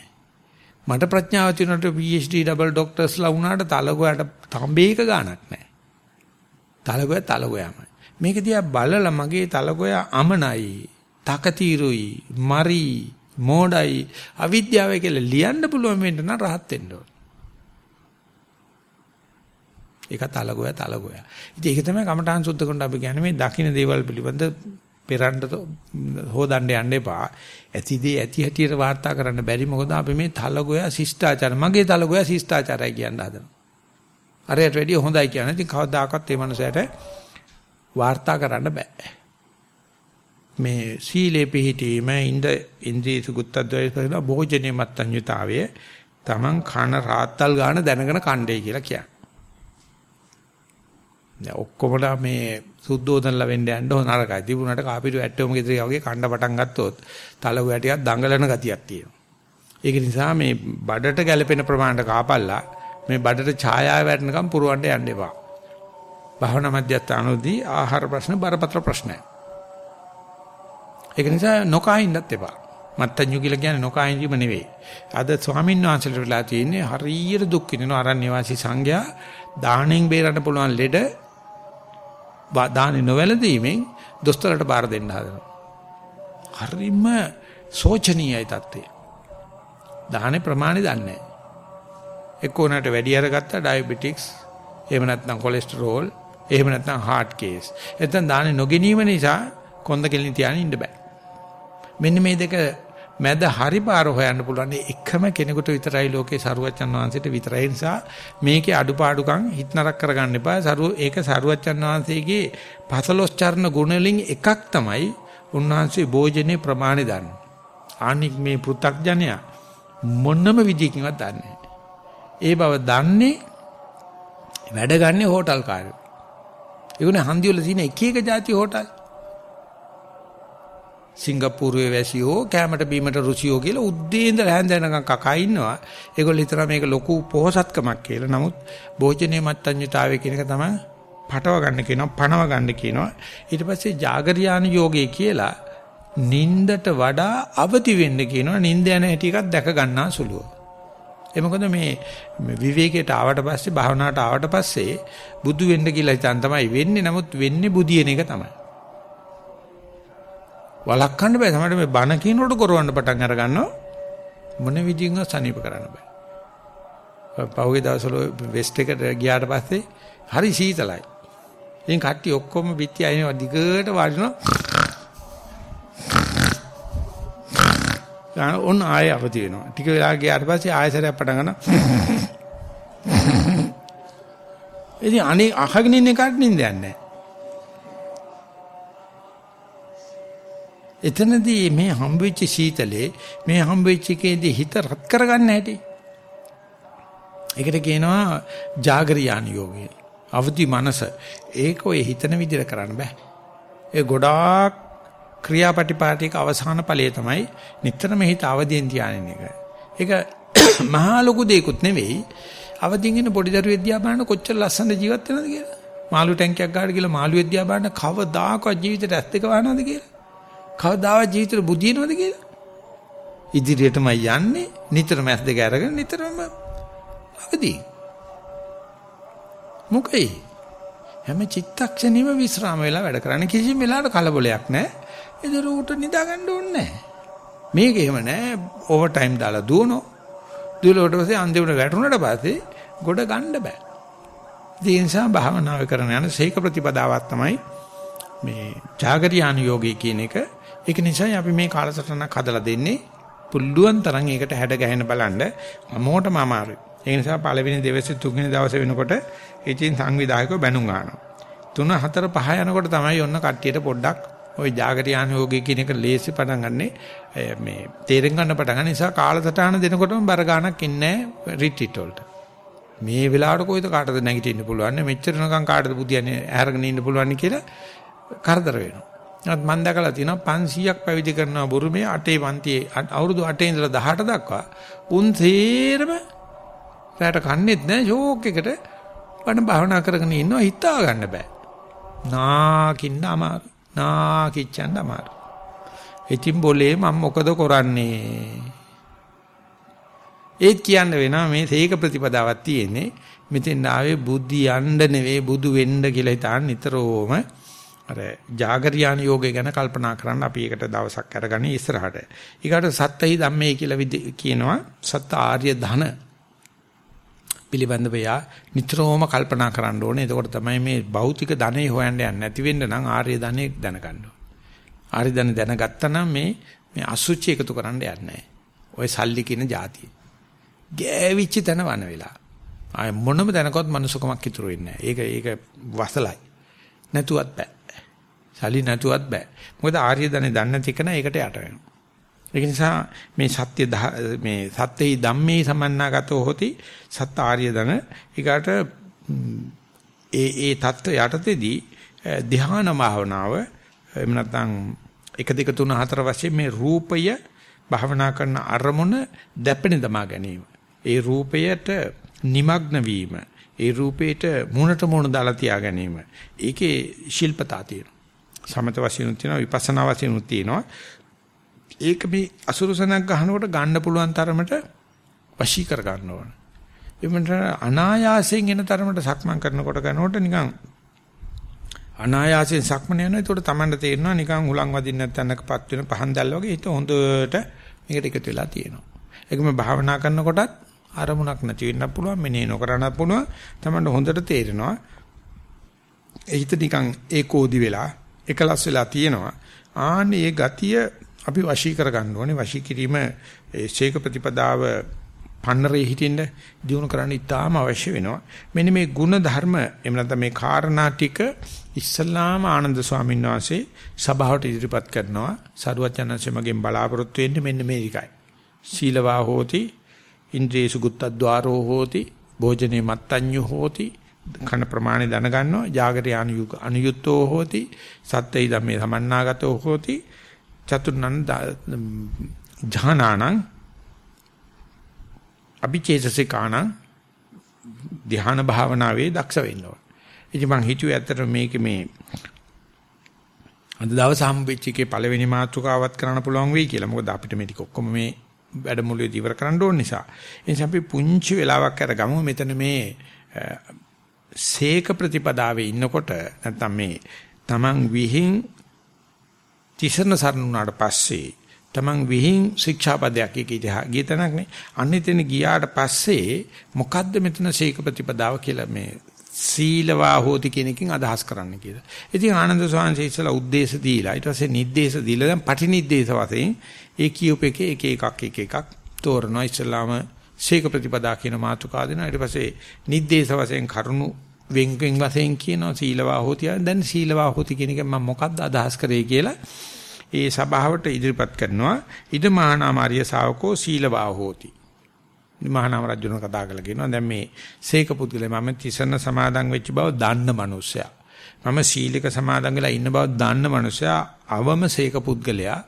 මට ප්‍රඥාව තියෙනට PhD ඩබල් ડોක්ටර්ස්ලා වුණාට තලගොයාට තඹේක ගාණක් නැහැ. තලගොයා තලගොයාමයි. මේක දිහා බලලා මගේ තලගොයා අමනයි, තකතිරුයි, මරි මෝඩයි අවිද්‍යාවයි කියලා ලියන්න පුළුවන් වෙන්න නම් රහත් වෙන්න ඕන. ඒක තලගොයා තලගොයා. ඉතින් ඒක තමයි කමඨාන් සුද්ධ කරන අපි කියන්නේ මේ දකින්න දේවල් පිළිබඳ පෙරන්න හොදන්න යන්න එපා. ඇතිදී ඇති හැටියට වාර්තා කරන්න බැරි මොකද අපි මේ තලගොයා ශිෂ්ටාචාර මගේ තලගොයා ශිෂ්ටාචාරයි කියන හදනවා. අරයට වැඩිය හොඳයි කියන්නේ. ඉතින් කවදාකවත් මේ මනුස්සයාට වාර්තා කරන්න බෑ. මේ සීලේ පිහිටීම ඉන්ද ඉන්ද්‍රිය සුගතද්වය කරන භෝජනේ මත්ඤ්‍යතාවය Taman කන රාත්තල් ගන්න දැනගෙන කණ්ඩේ කියලා කියන්නේ. දැන් ඔක්කොමලා මේ සුද්ධෝදනලා වෙන්න යන්න හො නරකයි. තිබුණාට කාපිරු ඇට්ටෝම ගෙදර වගේ කණ්ඩ පටන් ගත්තොත් තලගු ඇටියක් දඟලන ගතියක් තියෙනවා. ඒක නිසා මේ බඩට ගැළපෙන ප්‍රමාණයට කාපල්ලා මේ බඩට ඡායාව වැටෙනකම් පුරවන්න යන්න එපා. භාවනා මධ්‍යස්ථානෝදී ආහාර ප්‍රශ්න බරපතල ප්‍රශ්නයි. ඒක නිසා නොකා ඉන්නත් එපා. මත්තඤ්ඤු කියලා කියන්නේ නොකා ඉඳීම නෙවෙයි. අද ස්වාමීන් වහන්සේට වෙලා තියෙන්නේ හරියට දුක් විඳින අරණ්‍ය වාසී සංඝයා දාණයෙන් බේරන්න පුළුවන් ලෙඩ දානේ නොවැළඳීමෙන් දොස්තරට බාර දෙන්න හදනවා. හරිම සෝචනීයයි තත්ත්වය. දාහනේ ප්‍රමාණය දන්නේ නැහැ. එක්කෝනට වැඩි අරගත්තා ඩයබටික්ස් එහෙම නැත්නම් කොලෙස්ටරෝල්, එහෙම නැත්නම් heart case. එතෙන් දාන්නේ නොගැනීම නිසා කොන්ද කෙලින් තියාගෙන ඉන්න බෑ. මෙන්න මේ දෙක මැද හරි පාර හොයන්න පුළුවන් එකම කෙනෙකුට විතරයි ලෝකේ සරුවච්චන් වහන්සේට විතරයි නිසා මේකේ අඩුපාඩුකම් හිත නරක කරගන්න එපා සරුව ඒක සරුවච්චන් වහන්සේගේ පසලොස් චරණ ගුණලින් එකක් තමයි උන්වහන්සේ භෝජනේ ප්‍රමාණය දන්න. අනික් මේ පෘ탁ජනයා මොනම විදියකින්වත් දන්නේ ඒ බව දන්නේ වැඩ ගන්නේ හෝටල් කාර්යය. ඒගොල්ලෝ හන්දිවල තියෙන එක එක જાති හෝටල්. සිංගප්පූරුවේ වැසියෝ කැමට බීමට රුචියෝ කියලා උද්දී ඉඳලා හැන්දැනකම් කකා ඉන්නවා. ඒගොල්ලෝ හිතනවා මේක ලොකු පොහසත්කමක් කියලා. නමුත් භෝජනයේ මත්ඤ්‍යතාවය කියන එක තමයි පටව ගන්න කියනවා, පණව ගන්න කියනවා. ඊට පස්සේ జాగරියාන යෝගය කියලා නින්දට වඩා අවදි වෙන්න කියනවා. නින්ද යන හැටි එකක් දැක ගන්නා සුළුව. ඒ මොකද මේ විවේකයට ආවට පස්සේ භාවනාවට ආවට පස්සේ බුදු වෙන්න කියලා හිතන් තමයි වෙන්නේ. නමුත් වෙන්නේ බුදියන එක තමයි. වළක්වන්න බෑ. තමයි මේ බණ කියනකොට කරවන්න පටන් අර ගන්නවා. මොන විදිහින්වත් සනීප කරන්න බෑ. පහුගිය දවස්වල වෙස්ට් එකට ගියාට පස්සේ හරි සීතලයි. ඉතින් කට්ටිය ඔක්කොම පිටි අයිනවා දිගට වාඩිනවා. ගන්න ඔන්න ආයෙ අවදි වෙනවා. ටික වෙලා ගියාට පස්සේ ආයෙසරයක් පටන් ගන්නවා. ඉතින් අනේ අහගෙන ඉන්න එකට නින්දයක් නැහැ. එතනදී මේ හම්බෙච්ච සීතලේ මේ හම්බෙච්ච එකේදී හිත රත් කරගන්න හැටි. ඒකට කියනවා జాగරියාන යෝගය. අවදි මනස. ඒක ඔය හිතන විදිහට කරන්න බෑ. ඒ ගොඩාක් ක්‍රියාපටිපාටික අවසාන ඵලයේ තමයි නිතරම හිත අවදියෙන් තියාගෙන එක. ඒක [coughs] මහා ලොකු දෙයක්ුත් නෙවෙයි. අවදින් ඉන්න පොඩි දරුවෙක් දිහා බලන කොච්චර ලස්සන ජීවත් වෙනවද කියලා. මාළු ටැංකියක් ගාඩ කියලා මාළුවෙක් දිහා බලන කවදාකවත් ජීවිතේට ඇස් දෙක වහනවද කියලා. කවදාවත් ජීවිතේ බුදිනවද කියලා? ඉදිරියටමයි යන්නේ නිතරම ඇස් දෙක අරගෙන නිතරම අවදි. මොකයි? හැම චිත්තක්ෂණෙම විස්රාම වෙලා වැඩ කරන්නේ කිසිම වෙලාවකට කලබලයක් නැහැ. ඒතර උට නිදා ගන්න ඕනේ නැහැ. මේක එහෙම නැහැ. ඕවර් ටයිම් දාලා දුවනෝ. දුවලට පස්සේ අන්තිමට වැටුණාට පස්සේ ගොඩ ගන්න බෑ. ඒ නිසා භාවනාව කරන යන සීක ප්‍රතිපදාවක් තමයි මේ జాగරියාන යෝගී කියන එක ඒක නිසා අපි මේ කාලසටහනක් හදලා දෙන්නේ පුළුවන් තරම් ඒකට හැඩ ගැහෙන බලන්න අමෝටම අමාරුයි. ඒ නිසා පළවෙනි දවසේ තුන්වෙනි දවසේ වෙනකොට ඉතින් සංවිධායකව බැනුම් ගන්නවා. 3 4 5 යනකොට තමයි ඔන්න කට්ටියට පොඩ්ඩක් ওই జాగරියාන යෝගී කියන එක ලේසි පටන් ගන්නෙ මේ තේරෙන් ගන්න පටන් ගන්න නිසා කාලසටහන දෙනකොටම බර ගන්නක් ඉන්නේ රිට්‍රීට් වලට. මේ වෙලාවට කොයිද කාටද නැගිටින්න පුළුවන් මෙච්චර නකම් කාටද පුදියන්නේ ඇහැරගෙන ඉන්න පුළුවන් කියලා කරදර වෙනවා. නමුත් මම දැකලා තියෙනවා 500ක් පැවිදි කරනවා බුරුමේ 8 පන්තියේ අවුරුදු 8 ඉඳලා 18 දක්වා උන් තේරම රැට කන්නේත් නැහැ ෂෝක් එකට වඩ භාවනා කරගෙන ඉන්නවා හිතා ගන්න බෑ. නාකින්න අමාරු. නාකිච්චන්න අමාරු. ඉතින් બોලේ මම මොකද කරන්නේ? ඒත් කියන්න වෙනවා මේ සීක ප්‍රතිපදාවක් තියෙන්නේ. මෙතෙන් ආවේ බුද්ධි යන්න නෙවෙයි බුදු වෙන්න කියලා හිතාන නිතරම අර జాగරියාන යෝගය ගැන කල්පනා කරන්න අපි ඒකට දවසක් අරගන්නේ ඉස්සරහට. ඊගාට සත්ත්‍යි ධම්මේ කියලා කියනවා සත් ආර්ය ධන පිළිබඳව යා නිතරම කල්පනා කරන්න ඕනේ. එතකොට තමයි මේ භෞතික ධනෙ හොයන්න යන්නේ නැති වෙන්න නම් ආර්ය ධනෙ දැනගන්න ඕනේ. ආර්ය ධනෙ දැනගත්තා නම් මේ මේ අසුචි එකතු කරන්න යන්නේ ඔය සල්ලි කියන જાතිය. ගෑවිච්ච තැන වන වෙලා. ආය මොනම තැනකවත් මනුස්සකමක් ඉතුරු වෙන්නේ නැහැ. ඒක ඒක වසලයි. නැතුවත් බෑ. සල්ලි නැතුවත් බෑ. මොකද ආර්ය ධනෙ දන්නේ නැති කෙනා ඒකට යට වෙනවා. ඒ නිසා මේ සත්‍ය මේ සත්‍යයි ධම්මේ සමන්නාගතෝ හොති සත් ආර්ය ධන ඊකට ඒ ඒ தত্ত্ব යටතේදී ධ්‍යාන භාවනාව එහෙම නැත්නම් 1 2 3 4 වශයෙන් මේ රූපය භාවනා කරන අරමුණ දැපෙන දමා ගැනීම. ඒ රූපයට নিমগ্ন වීම. ඒ රූපයට මුණට මුණ දාලා තියා ගැනීම. ඒකේ ශිල්පතා තියෙනවා. සමත වශයෙන් තියෙනවා විපස්සනා වශයෙන් තියෙනවා. ඒක මේ අසුරුසනක් ගන්නකොට ගන්න පුළුවන් තරමට වශී කර ගන්න ඕන. එමන්ට අනායාසයෙන් එන තරමට සක්මන් කරනකොට කරනකොට නිකන් අනායාසයෙන් සක්මන යනවා. ඒකට Tamanට තේරෙනවා නිකන් හුලං වදින්න නැත්නම්කපත් වෙන පහන් දැල් වගේ හිත හොඳට මේකට එකතු වෙලා තියෙනවා. ඒකම භාවනා කරනකොටත් අරමුණක් නැති වෙන්න පුළුවන් මෙනේ නොකරනත් පුළුවන් තමයි හොඳට තේරෙනවා ඒ හිත නිකන් ඒකෝදි වෙලා එකලස් වෙලා තියෙනවා. ආන්නේ ඒ ගතිය අපි වශී කර ගන්න ඕනේ. වශී කිරීම ඒ ශේක ප්‍රතිපදාව පන්නරේ හිටින්න දිනු කරන්න ඉතාම අවශ්‍ය වෙනවා. මෙන්න මේ ಗುಣ ධර්ම එහෙම නැත්නම් මේ කාරණා ටික ඉස්සල්ලාම ආනන්ද ස්වාමීන් වහන්සේ සභාවට ඉදිරිපත් කරනවා. සරුවත් යනන්සේ මගෙන් බලාපොරොත්තු වෙන්නේ මෙන්න මේ ටිකයි. සීලවා හෝති ඉන්ද්‍රියසු ගුත්තද්්වාරෝ හෝති භෝජනේ මත්තඤ්ඤු හෝති කන ප්‍රමාණය දැනගන්නවා ජාගරේ අනුයුක්තෝ හෝති සත්‍යයි ධම්මේ සමන්නාගතෝ හෝති චතුර්ණන් ඥානානං අභිචේතසිකානං ධ්‍යාන භාවනාවේ දක්ෂ වෙන්න ඕන. ඉතින් මං හිතුවේ ඇත්තට මේක මේ අද දවස් හම්බෙච්ච එකේ පළවෙනි මාතෘකාවත් කරන්න පුළුවන් වෙයි කියලා. මොකද අපිට මේ ටික ඔක්කොම මේ වැඩමුළුවේ ඉවර කරන්න ඕන නිසා. ඒ නිසා අපි පුංචි වෙලාවක් අරගමු මෙතන මේ සීක ප්‍රතිපදාවේ ඉන්නකොට නැත්නම් මේ තමන් විහිං තිසරණ සරණ වුණාට පස්සේ තමන් විහිං ශික්ෂාපදයක් එක ගිය තැනක්නේ අන්න එතන ගියාට පස්සේ මොකද්ද මෙතන සීක ප්‍රතිපදාව කියලා මේ සීලවා හෝති කියන එකෙන් අදහස් කරන්න කියලා. ඉතින් ආනන්ද ස්වාමීන් ඉස්සලා උද්දේශ දීලා ඊට පස්සේ නිද්දේශ දීලා දැන් පටිනිද්දේශ වශයෙන් ඒ කියූප එක එක එකක් එක එකක් තෝරනවා. ඉස්සලාම සීක ප්‍රතිපදා කියන මාතෘකාව දෙනවා. ඊට පස්සේ නිද්දේශ වශයෙන් කරුණු වෙන් වෙන් වශයෙන් කියනවා සීලවා හෝති දැන් සීලවා හෝති කියන එක මම මොකක්ද අදහස් කරේ කියලා ඒ සභාවට ඉදිරිපත් කරනවා. ඉදමානාමාරිය ශාවකෝ සීලවා හෝති මහානාම රජුන කතා කරලා කියනවා දැන් මේ සීක පුද්ගලයා මම තිසරණ සමාදන් වෙච්ච බව දන්න මනුස්සයා. මම සීලික සමාදන් වෙලා ඉන්න බව දන්න මනුස්සයා අවම සීක පුද්ගලයා.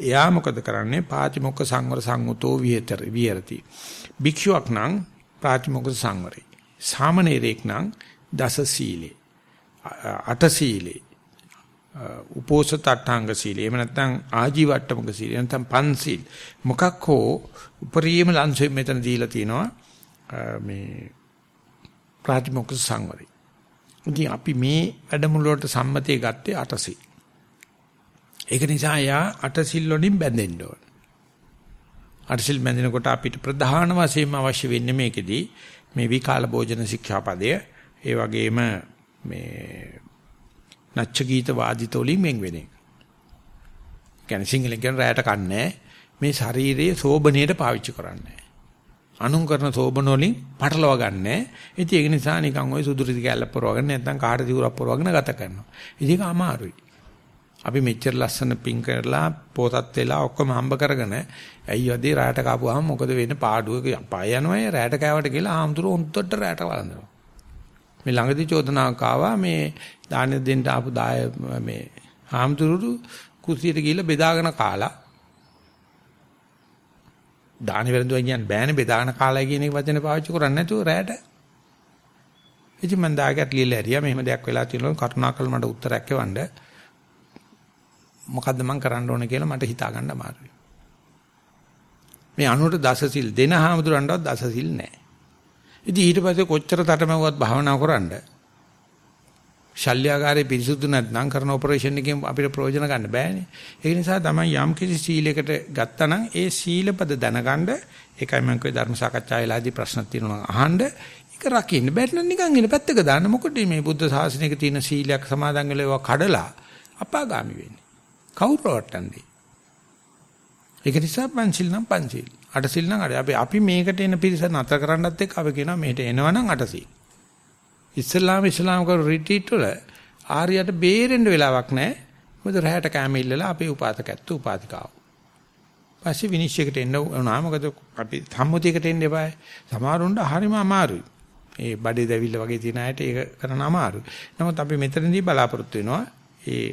එයා මොකද කරන්නේ? පාතිමොක්ඛ සංවර සංගතෝ විහෙතර විහෙරති. භික්ෂුවක් නම් පාතිමොක්ඛ සංවරයි සාමණේරෙක් නම් දස සීලේ අට සීලේ උපෝසත අටාංග සීලය. එහෙම නැත්නම් ආජීවට්ටමක සීලය. නැත්නම් පන්සිල්. මොකක් හෝ උපරිම ලංසෙ මෙතන දීලා තිනවා මේ ප්‍රාතිමොක්ඛ සංවරය. ඉතින් අපි මේ වැඩමුළුවට සම්මතය ගත්තේ අටසිල්. ඒක නිසා යා අටසිල් වලින් බැඳෙන්න ඕන. අටසිල් බැඳෙනකොට අපිට ප්‍රධාන වශයෙන්ම අවශ්‍ය වෙන්නේ මේකෙදී මේ විකාල භෝජන ශික්ෂාපදය ඒ වගේම මේ නච්ච ගීත වාදිත වලින් වෙන් වෙන එක. කියන්නේ සිංහලෙන් කියන රැයට කන්නේ මේ ශරීරයේ සෝබනයට පාවිච්චි කරන්නේ. අනුන් කරන සෝබන වලින් පටලවා ගන්නෑ. ඉතින් ඒක නිසා නිකන් ওই සුදුරිති කැල්ල පරවගෙන නැත්නම් කාට දිවුරක් පරවගෙන ගත කරනවා. ඉතින් ඒක අමාරුයි. අපි මෙච්චර ලස්සන පින් කරලා පොතත් වෙලා ඔක්කොම හම්බ කරගෙන ඇයි යදී රැයට කාපුවාම මොකද වෙන්නේ පාඩුවක පාය යනවා රැයට කෑවට කියලා ආම්තුරු උන්ටට රැයට වළඳනවා. මේ ළඟදී චෝදනාවක් ආවා මේ දාන දෙන්න ආපු දාය මේ ආම්තුරු කුස්සියට ගිහිල්ලා බෙදාගෙන කාලා. දාන වෙරඳුවා කියන්නේ බෑනේ බෙදාගෙන කාලා කියන එක වචනේ පාවිච්චි කරන්නේ නැතුව රැයට ඉතින් මම දායකත් ලියලා ඇරියා මෙහෙම දෙයක් වෙලා තියෙනවා. කරුණාකර මට උත්තරයක් එවන්න. මොකද්ද මම කරන්න ඕනේ කියලා මට හිතා ගන්න අමාරුයි. මේ අනුවට දසසිල් දෙන හාමුදුරන්ටවත් දසසිල් නැහැ. ඉතින් ඊට පස්සේ කොච්චර තටමැව්වත් භාවනා කරන්න ශල්‍යකාරයේ පිරිසුදු නැත්නම් කරන ඔපරේෂන් එකෙන් අපිට ප්‍රයෝජන ගන්න බෑනේ. ඒ නිසා තමයි යම් කිසි සීලයකට ගත්තනම් ඒ සීලපද දැනගන්න ඒකයි මම කිව්වේ ධර්ම සාකච්ඡාවේලාදී ප්‍රශ්න තියෙනවා අහන්න ඒක රකින්න බැරි නම් නිකන් ඉන්න පැත්තක දාන්න මොකද මේ බුද්ධ ශාසනයක තියෙන සීලයක් සමාදන් වෙලා ඒවා කඩලා අපාගාමි වෙන්නේ. කවුරු රවට්ටන්නේ? ඒක නිසා පංචිල් නම් පංචිල්. අටසිල් නම් අට. අපි අපි මේකට එන පිරිස නතර කරන්නත් එක්ක අපි කියනවා මෙහෙට එනවනම් අටසිල්. ඉස්ලාම ඉස්ලාම කර රිට්‍රීට් වල ආර්යයට බේරෙන්න වෙලාවක් නැහැ. මොකද රැහැට කැම ඉල්ලලා අපේ උපාසකත්තු උපාදිකාව. පස්සේ විනිශ්චයකට එන්න උනා මොකද අපි සම්මුතියකට එන්න එපායි. සමහරුන්ට හරිම අමාරුයි. ඒ බඩේ දැවිල්ල වගේ තියෙන අයට ඒක කරන්න අමාරුයි. නමුත් අපි මෙතනදී බලාපොරොත්තු වෙනවා ඒ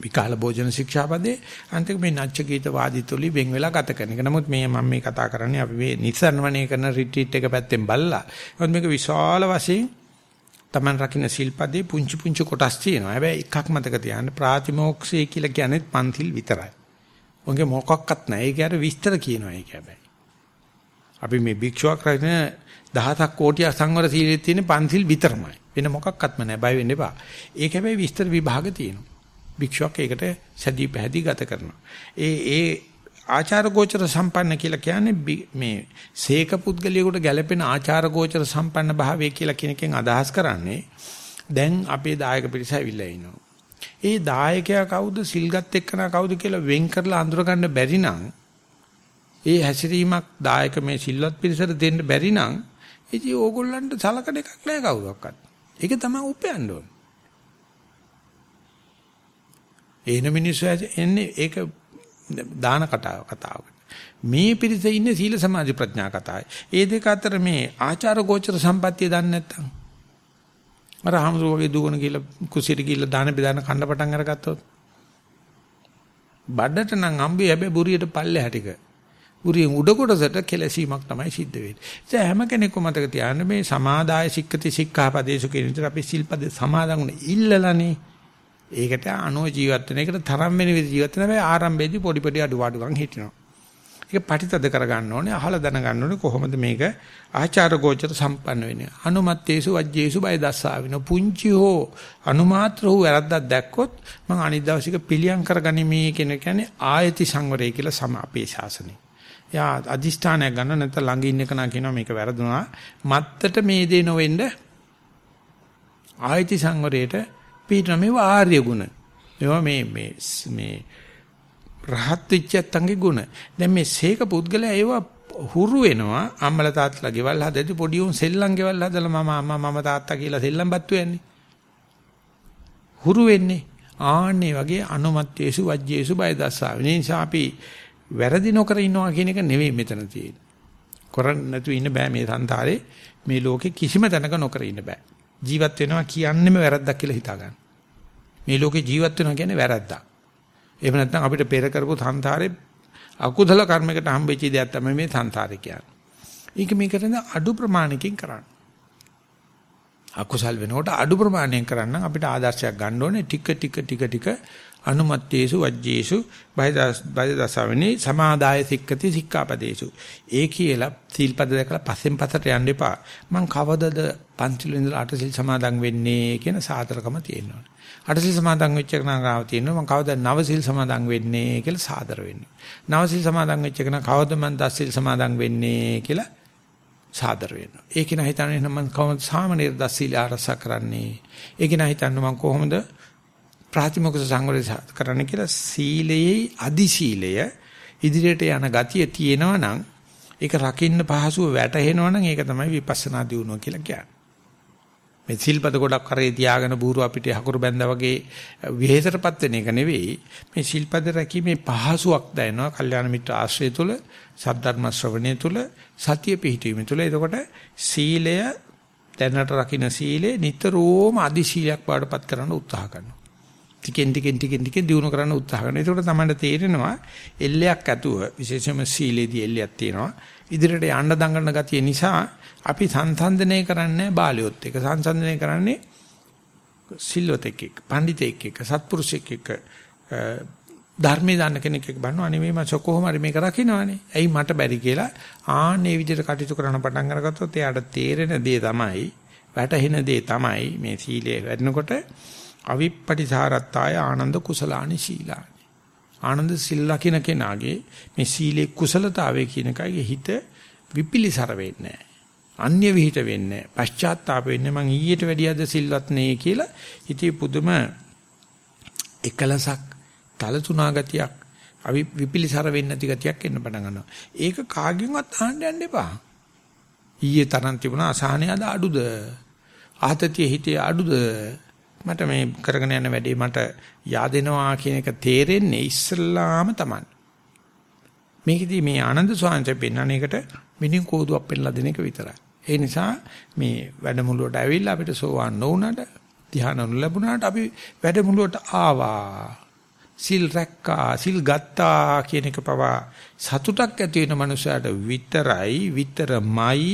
විකාල භෝජන ශික්ෂාපදේ අන්තික මේ නච්ච ගීත වාදිතුලි වෙන් වෙලා ගත කරන එක. නමුත් මේ මම මේ කතා කරන්නේ අපි මේ නිසරණවණේ කරන රිට්‍රීට් එක පැත්තෙන් බලලා. මොකද මේක විශාල වශයෙන් Taman රකින්න සිල්පදේ පුංචි පුංචි කොටස් තියෙනවා. හැබැයි එකක් මතක තියාගන්න ප්‍රාතිමෝක්ෂය කියලා කියන්නේ පන්තිල් විතරයි. ඔගේ මොකක්වත් නැහැ. ඒක අර විස්තර කියනවා ඒක හැබැයි. අපි මේ භික්ෂුවක් රකින්න දහසක් කෝටි අසංවර සීලෙත් තියෙන පන්තිල් විතරමයි. වෙන මොකක්වත්ම නැහැ. බය වෙන්න එපා. ඒක හැබැයි විස්තර විභාග තියෙනවා. භික්ෂුවක් ඒකට සැදී පැහැදී ගත කරනවා. ඒ ඒ ආචාර ගෝචර සම්පන්න කියලා කියන්නේ මේ සීක පුද්ගලියෙකුට ගැළපෙන ආචාර ගෝචර සම්පන්න භාවය කියලා කෙනකින් අදහස් කරන්නේ දැන් අපේ දායක පිරිස ඇවිල්ලා ඉනවා. ඒ දායකයා කවුද සිල්ගත් එක්කනා කවුද කියලා වෙන් කරලා අඳුරගන්න බැරි නම් ඒ හැසිරීමක් දායක මේ සිල්වත් පිරිසට දෙන්න බැරි නම් ඉතින් ඕගොල්ලන්ට සලකන එකක් නෑ කවුරක්වත්. ඒක තමයි උපයන්න ඕනේ. එන මිනිස්සු එන්නේ ඒක දාන කතාව කතාවකට. මේ පිරිසේ ඉන්නේ සීල සමාධි ප්‍රඥා කතාවයි. ඒ දෙක අතර මේ ආචාර ගෝචර සම්පත්තිය දන්නේ නැත්තම් අර හමුදුර වගේ දුවන කියලා කුසියට ගිහිල්ලා දාන බෙදාන කන්න පටන් අරගත්තොත් බඩට නම් අම්බේ හැබැයි බුරියට පල්ලෙහා ටික. බුරියෙන් උඩ කොටසට කෙලසීමක් තමයි සිද්ධ වෙන්නේ. ඒ හැම කෙනෙක්ම මතක තියාගන්න මේ සමාදාය සික්කති සික්ඛාපදේශු කියන විදිහට අපි සිල්පද සමාදන් වුණ ඉල්ලලානේ. ඒකට අනෝ ජීවත් වෙන එකට තරම් වෙන විදිහ ජීවත් වෙන හැබැයි ආරම්භයේදී පොඩි පොඩි අඩුපාඩුකම් හිටිනවා. ඒක පටිතද කරගන්න ඕනේ අහලා දැනගන්න ඕනේ කොහොමද මේක ආචාර ගෝචර සම්පන්න වෙන්නේ. අනුමත්තේසු වජ්ජේසු බය දස්සාවින පුංචි හෝ අනුමාත්‍ර වූ වැරද්දක් දැක්කොත් මම අනිත් දවසේක පිළියම් කරගනිමි කියන කියන්නේ ආයති සංවරය කියලා සම අපේ ශාසනය. යා අදිෂ්ඨානයක් ගන්න නැත්නම් ළඟ ඉන්න කෙනා කියනවා මේක වැරදුනා. මත්තට මේ දේ නොවෙන්න ආයති සංවරයට පිටන මේවා ආර්ය ගුණ. මේවා මේ මේ මේ රහත් විච්ඡත්තන්ගේ ගුණ. දැන් මේ සීක පුද්ගලයා ඒවා හුරු වෙනවා අම්මලා තාත්තලා ගෙවල් හදද්දි පොඩි උන් සෙල්ලම් ගෙවල් හදලා මම අම්මා මම තාත්තා කියලා සෙල්ලම් බත්තු යන්නේ. හුරු වෙන්නේ ආන්නේ වගේ අනුමත්යේසු වජ්ජේසු බය දස්සාව. ඒ නිසා අපි වැරදි නොකර ඉන්නවා කියන එක නෙවෙයි මෙතන තියෙන්නේ. කරන්නේ නැතුව ඉන්න බෑ මේ සංසාරේ මේ ලෝකේ කිසිම තැනක නොකර ඉන්න බෑ. ජීවත් වෙනවා කියන්නෙම වැරද්දක් කියලා හිතා ගන්න. මේ ලෝකේ ජීවත් වෙනවා කියන්නේ වැරද්දක්. එහෙම නැත්නම් අපිට පෙර කරපු සංසාරේ අකුසල කර්මයකට හම්බෙච්ච දෙයක් තමයි මේ සංසාරේ කියන්නේ. ඒක මේකට අඩු ප්‍රමාණයකින් කරන්න. අකුසල් වෙනකොට අඩු ප්‍රමාණයෙන් කරන්න අපිට ආදර්ශයක් ගන්න ඕනේ ටික ටික ටික ටික අනුමත්තේසු වජ්ජේසු බයදසවෙනි සමාදාය සික්කති සික්ඛාපදේසු. ඒ කියලා සීල්පද දැකලා පස්සෙන් පස්සට යන්න එපා. මං කවදද පන්තිල ඉඳලා අටසිල් සමාදන් වෙන්නේ කියන සාතරකම තියෙනවා. අටසිල් සමාදන් වෙච්ච කෙනා ගාව තියෙනවා. මං කවදද නවසිල් සමාදන් වෙන්නේ කියලා සාදර වෙන්න. නවසිල් සමාදන් වෙච්ච කෙනා කවද මං දසසිල් සමාදන් වෙන්නේ කියලා සාදර වෙනවා. ඒක නා හිතන්නේ නම් මං කොහොමද සාමනීර දසසිල් ආරසා කරන්නේ? ඒක නා හිතන්නේ මං කොහොමද ප්‍රාතිමොක්ෂ සංවරය කරන්න කියලා සීලයේ අදි සීලය ඉදිරියට යන ගතිය තියෙනවා නම් ඒක රකින්න පහසුව වැටහෙනවා නම් ඒක තමයි විපස්සනා දියුණුව කියලා කියන්නේ. මේ සිල්පද ගොඩක් කරේ තියාගෙන බూరు අපිට හකුරු බැඳා වගේ විහෙතරපත් වෙන එක නෙවෙයි. මේ සිල්පද රැකීමේ පහසුවක් දැනෙනවා කල්යාණ මිත්‍ර ආශ්‍රය තුල සද්ධර්ම ශ්‍රවණය තුල සතිය පිහිටීම තුල එතකොට සීලය දැනට රකින්න සීලේ නිතරම අදි සීලයක් බාටපත් කරන්න උත්සාහ කරනවා. ටිකෙන් ටිකෙන් ටිකෙන් ටිකෙන් දිනු කරන්න උත්සාහ කරනවා. ඒකට තමයි තේරෙනවා එල්ලයක් ඇතුව විශේෂයෙන්ම සීලේදී එල්ලයක් තියෙනවා. ඉදිරියට යන්න දඟලන ගතිය නිසා අපි සංසන්දනය කරන්නේ බාලියොත් එක. සංසන්දනය කරන්නේ සිල්වතෙක් එක්ක, පඬිතෙක් එක්ක, සත්පුරුෂෙක් එක්ක ධර්මයේ දන්න කෙනෙක් එක්ක බලනවා අනේ මේ මම කොහොම හරි මේක රකින්නවානේ. ඇයි මට බැරි කියලා ආන්නේ විදිහට කටයුතු කරන පටන් අරගත්තොත් එයාට තේරෙන දේ තමයි වැටහෙන දේ තමයි මේ සීලය වැඩනකොට අවිප්පටිසාරත්තාය ආනන්ද කුසලානි සීලානි. ආනන්ද සිල් ලකින කෙනාගේ මේ සීලේ කුසලතාවය කියන එකයි හිත විපිලිසර වෙන්නේ අන්‍ය විහිිත වෙන්නේ පශ්චාත්තාප වෙන්නේ මං ඊට වැඩියද සිල්වත් නේ කියලා හිතේ පුදුම එකලසක් තලතුණා ගතියක් අවි විපිලිසර වෙන්නේ නැති ගතියක් එන්න පටන් ගන්නවා. ඒක කාගෙන්වත් අහන්න යන්න එපා. ඊයේ තරම් තිබුණා අසහනය අද අඩුද? ආතතිය හිතේ අඩුද? මට මේ කරගෙන යන වැඩේ මට yaadෙනවා කියන එක තේරෙන්නේ ඉස්සල්ලාම තමයි. මේකෙදි මේ ආනන්ද ස්වාමීන් පෙන්නන එකට මිනින් කෝදුවක් පෙන්ලා දෙන එක විතරයි. ඒ නිසා මේ වැඩමුළුවට ඇවිල්ලා අපිට සෝවාන් නොවුනට ධ්‍යාන නොලැබුණාට අපි වැඩමුළුවට ආවා. සිල් රැක්කා සිල් ගත්තා කියන එක පවා සතුටක් ඇති වෙන මනුස්සයාට විතරයි විතරමයි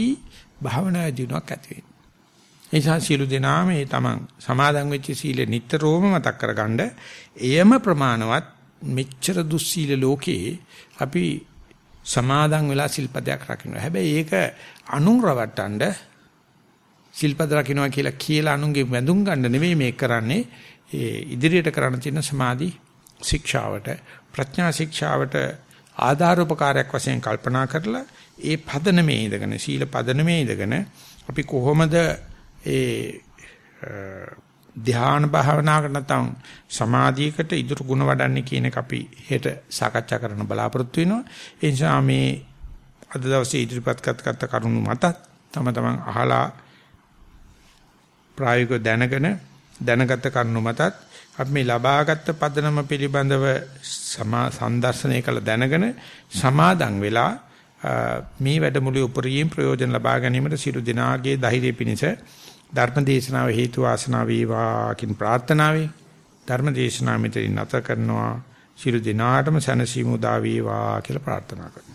භාවනා දිනුවක් ඇති වෙන්නේ. ඒ නිසා සීල දෙනා මේ තමන් සමාදන් වෙච්ච සීලෙ නිතරම මතක් කරගන්න එයම ප්‍රමාණවත් මෙච්චර දුස්සීල ලෝකේ අපි සමාදන් වෙලා සිල්පදයක් රකින්න. හැබැයි ඒක අනුන් රවට්ටන්න සිල්පද රකින්නවා කියලා කියලා අනුන්ගේ වැඳුම් ගන්න නෙවෙයි මේක කරන්නේ. ඒ ඉදිරියට කරන්න තියෙන සමාධි ශික්ෂාවට ප්‍රඥා ශික්ෂාවට ආධාරෝපකාරයක් වශයෙන් කල්පනා කරලා ඒ පදනමේ ඉඳගෙන සීල පදනමේ ඉඳගෙන අපි කොහොමද ඒ ධ්‍යාන භාවනාවකට නැත්නම් සමාධියකට ඉදිරි ගුණ වඩන්නේ කියන එක අපි හෙට සාකච්ඡා කරන්න බලාපොරොත්තු වෙනවා. ඒ නිසා මේ අද දවසේ ඉදිරිපත් කරගත්ත කරුණු මත තම තමන් අහලා ප්‍රායෝගිකව දැනගෙන දැනගත් කරුණු මතත් අපි මේ ලබාගත් පදනම පිළිබඳව සමා සම්දර්ශනය කළ දැනගෙන සමාදන් වෙලා මේ වැඩමුළුවේ උපරිම ප්‍රයෝජන ලබා ගැනීමට සියලු දෙනාගේ ධෛර්යය පිණිස ධර්ම දේශනාව හේතු වාසනා වේවා කින් ප්‍රාර්ථනාවයි ධර්ම දේශනාව මෙතනින් නැත කරනවා. සියලු දෙනාටම සැනසීම උදා වේවා කියලා ප්‍රාර්ථනා කරනවා.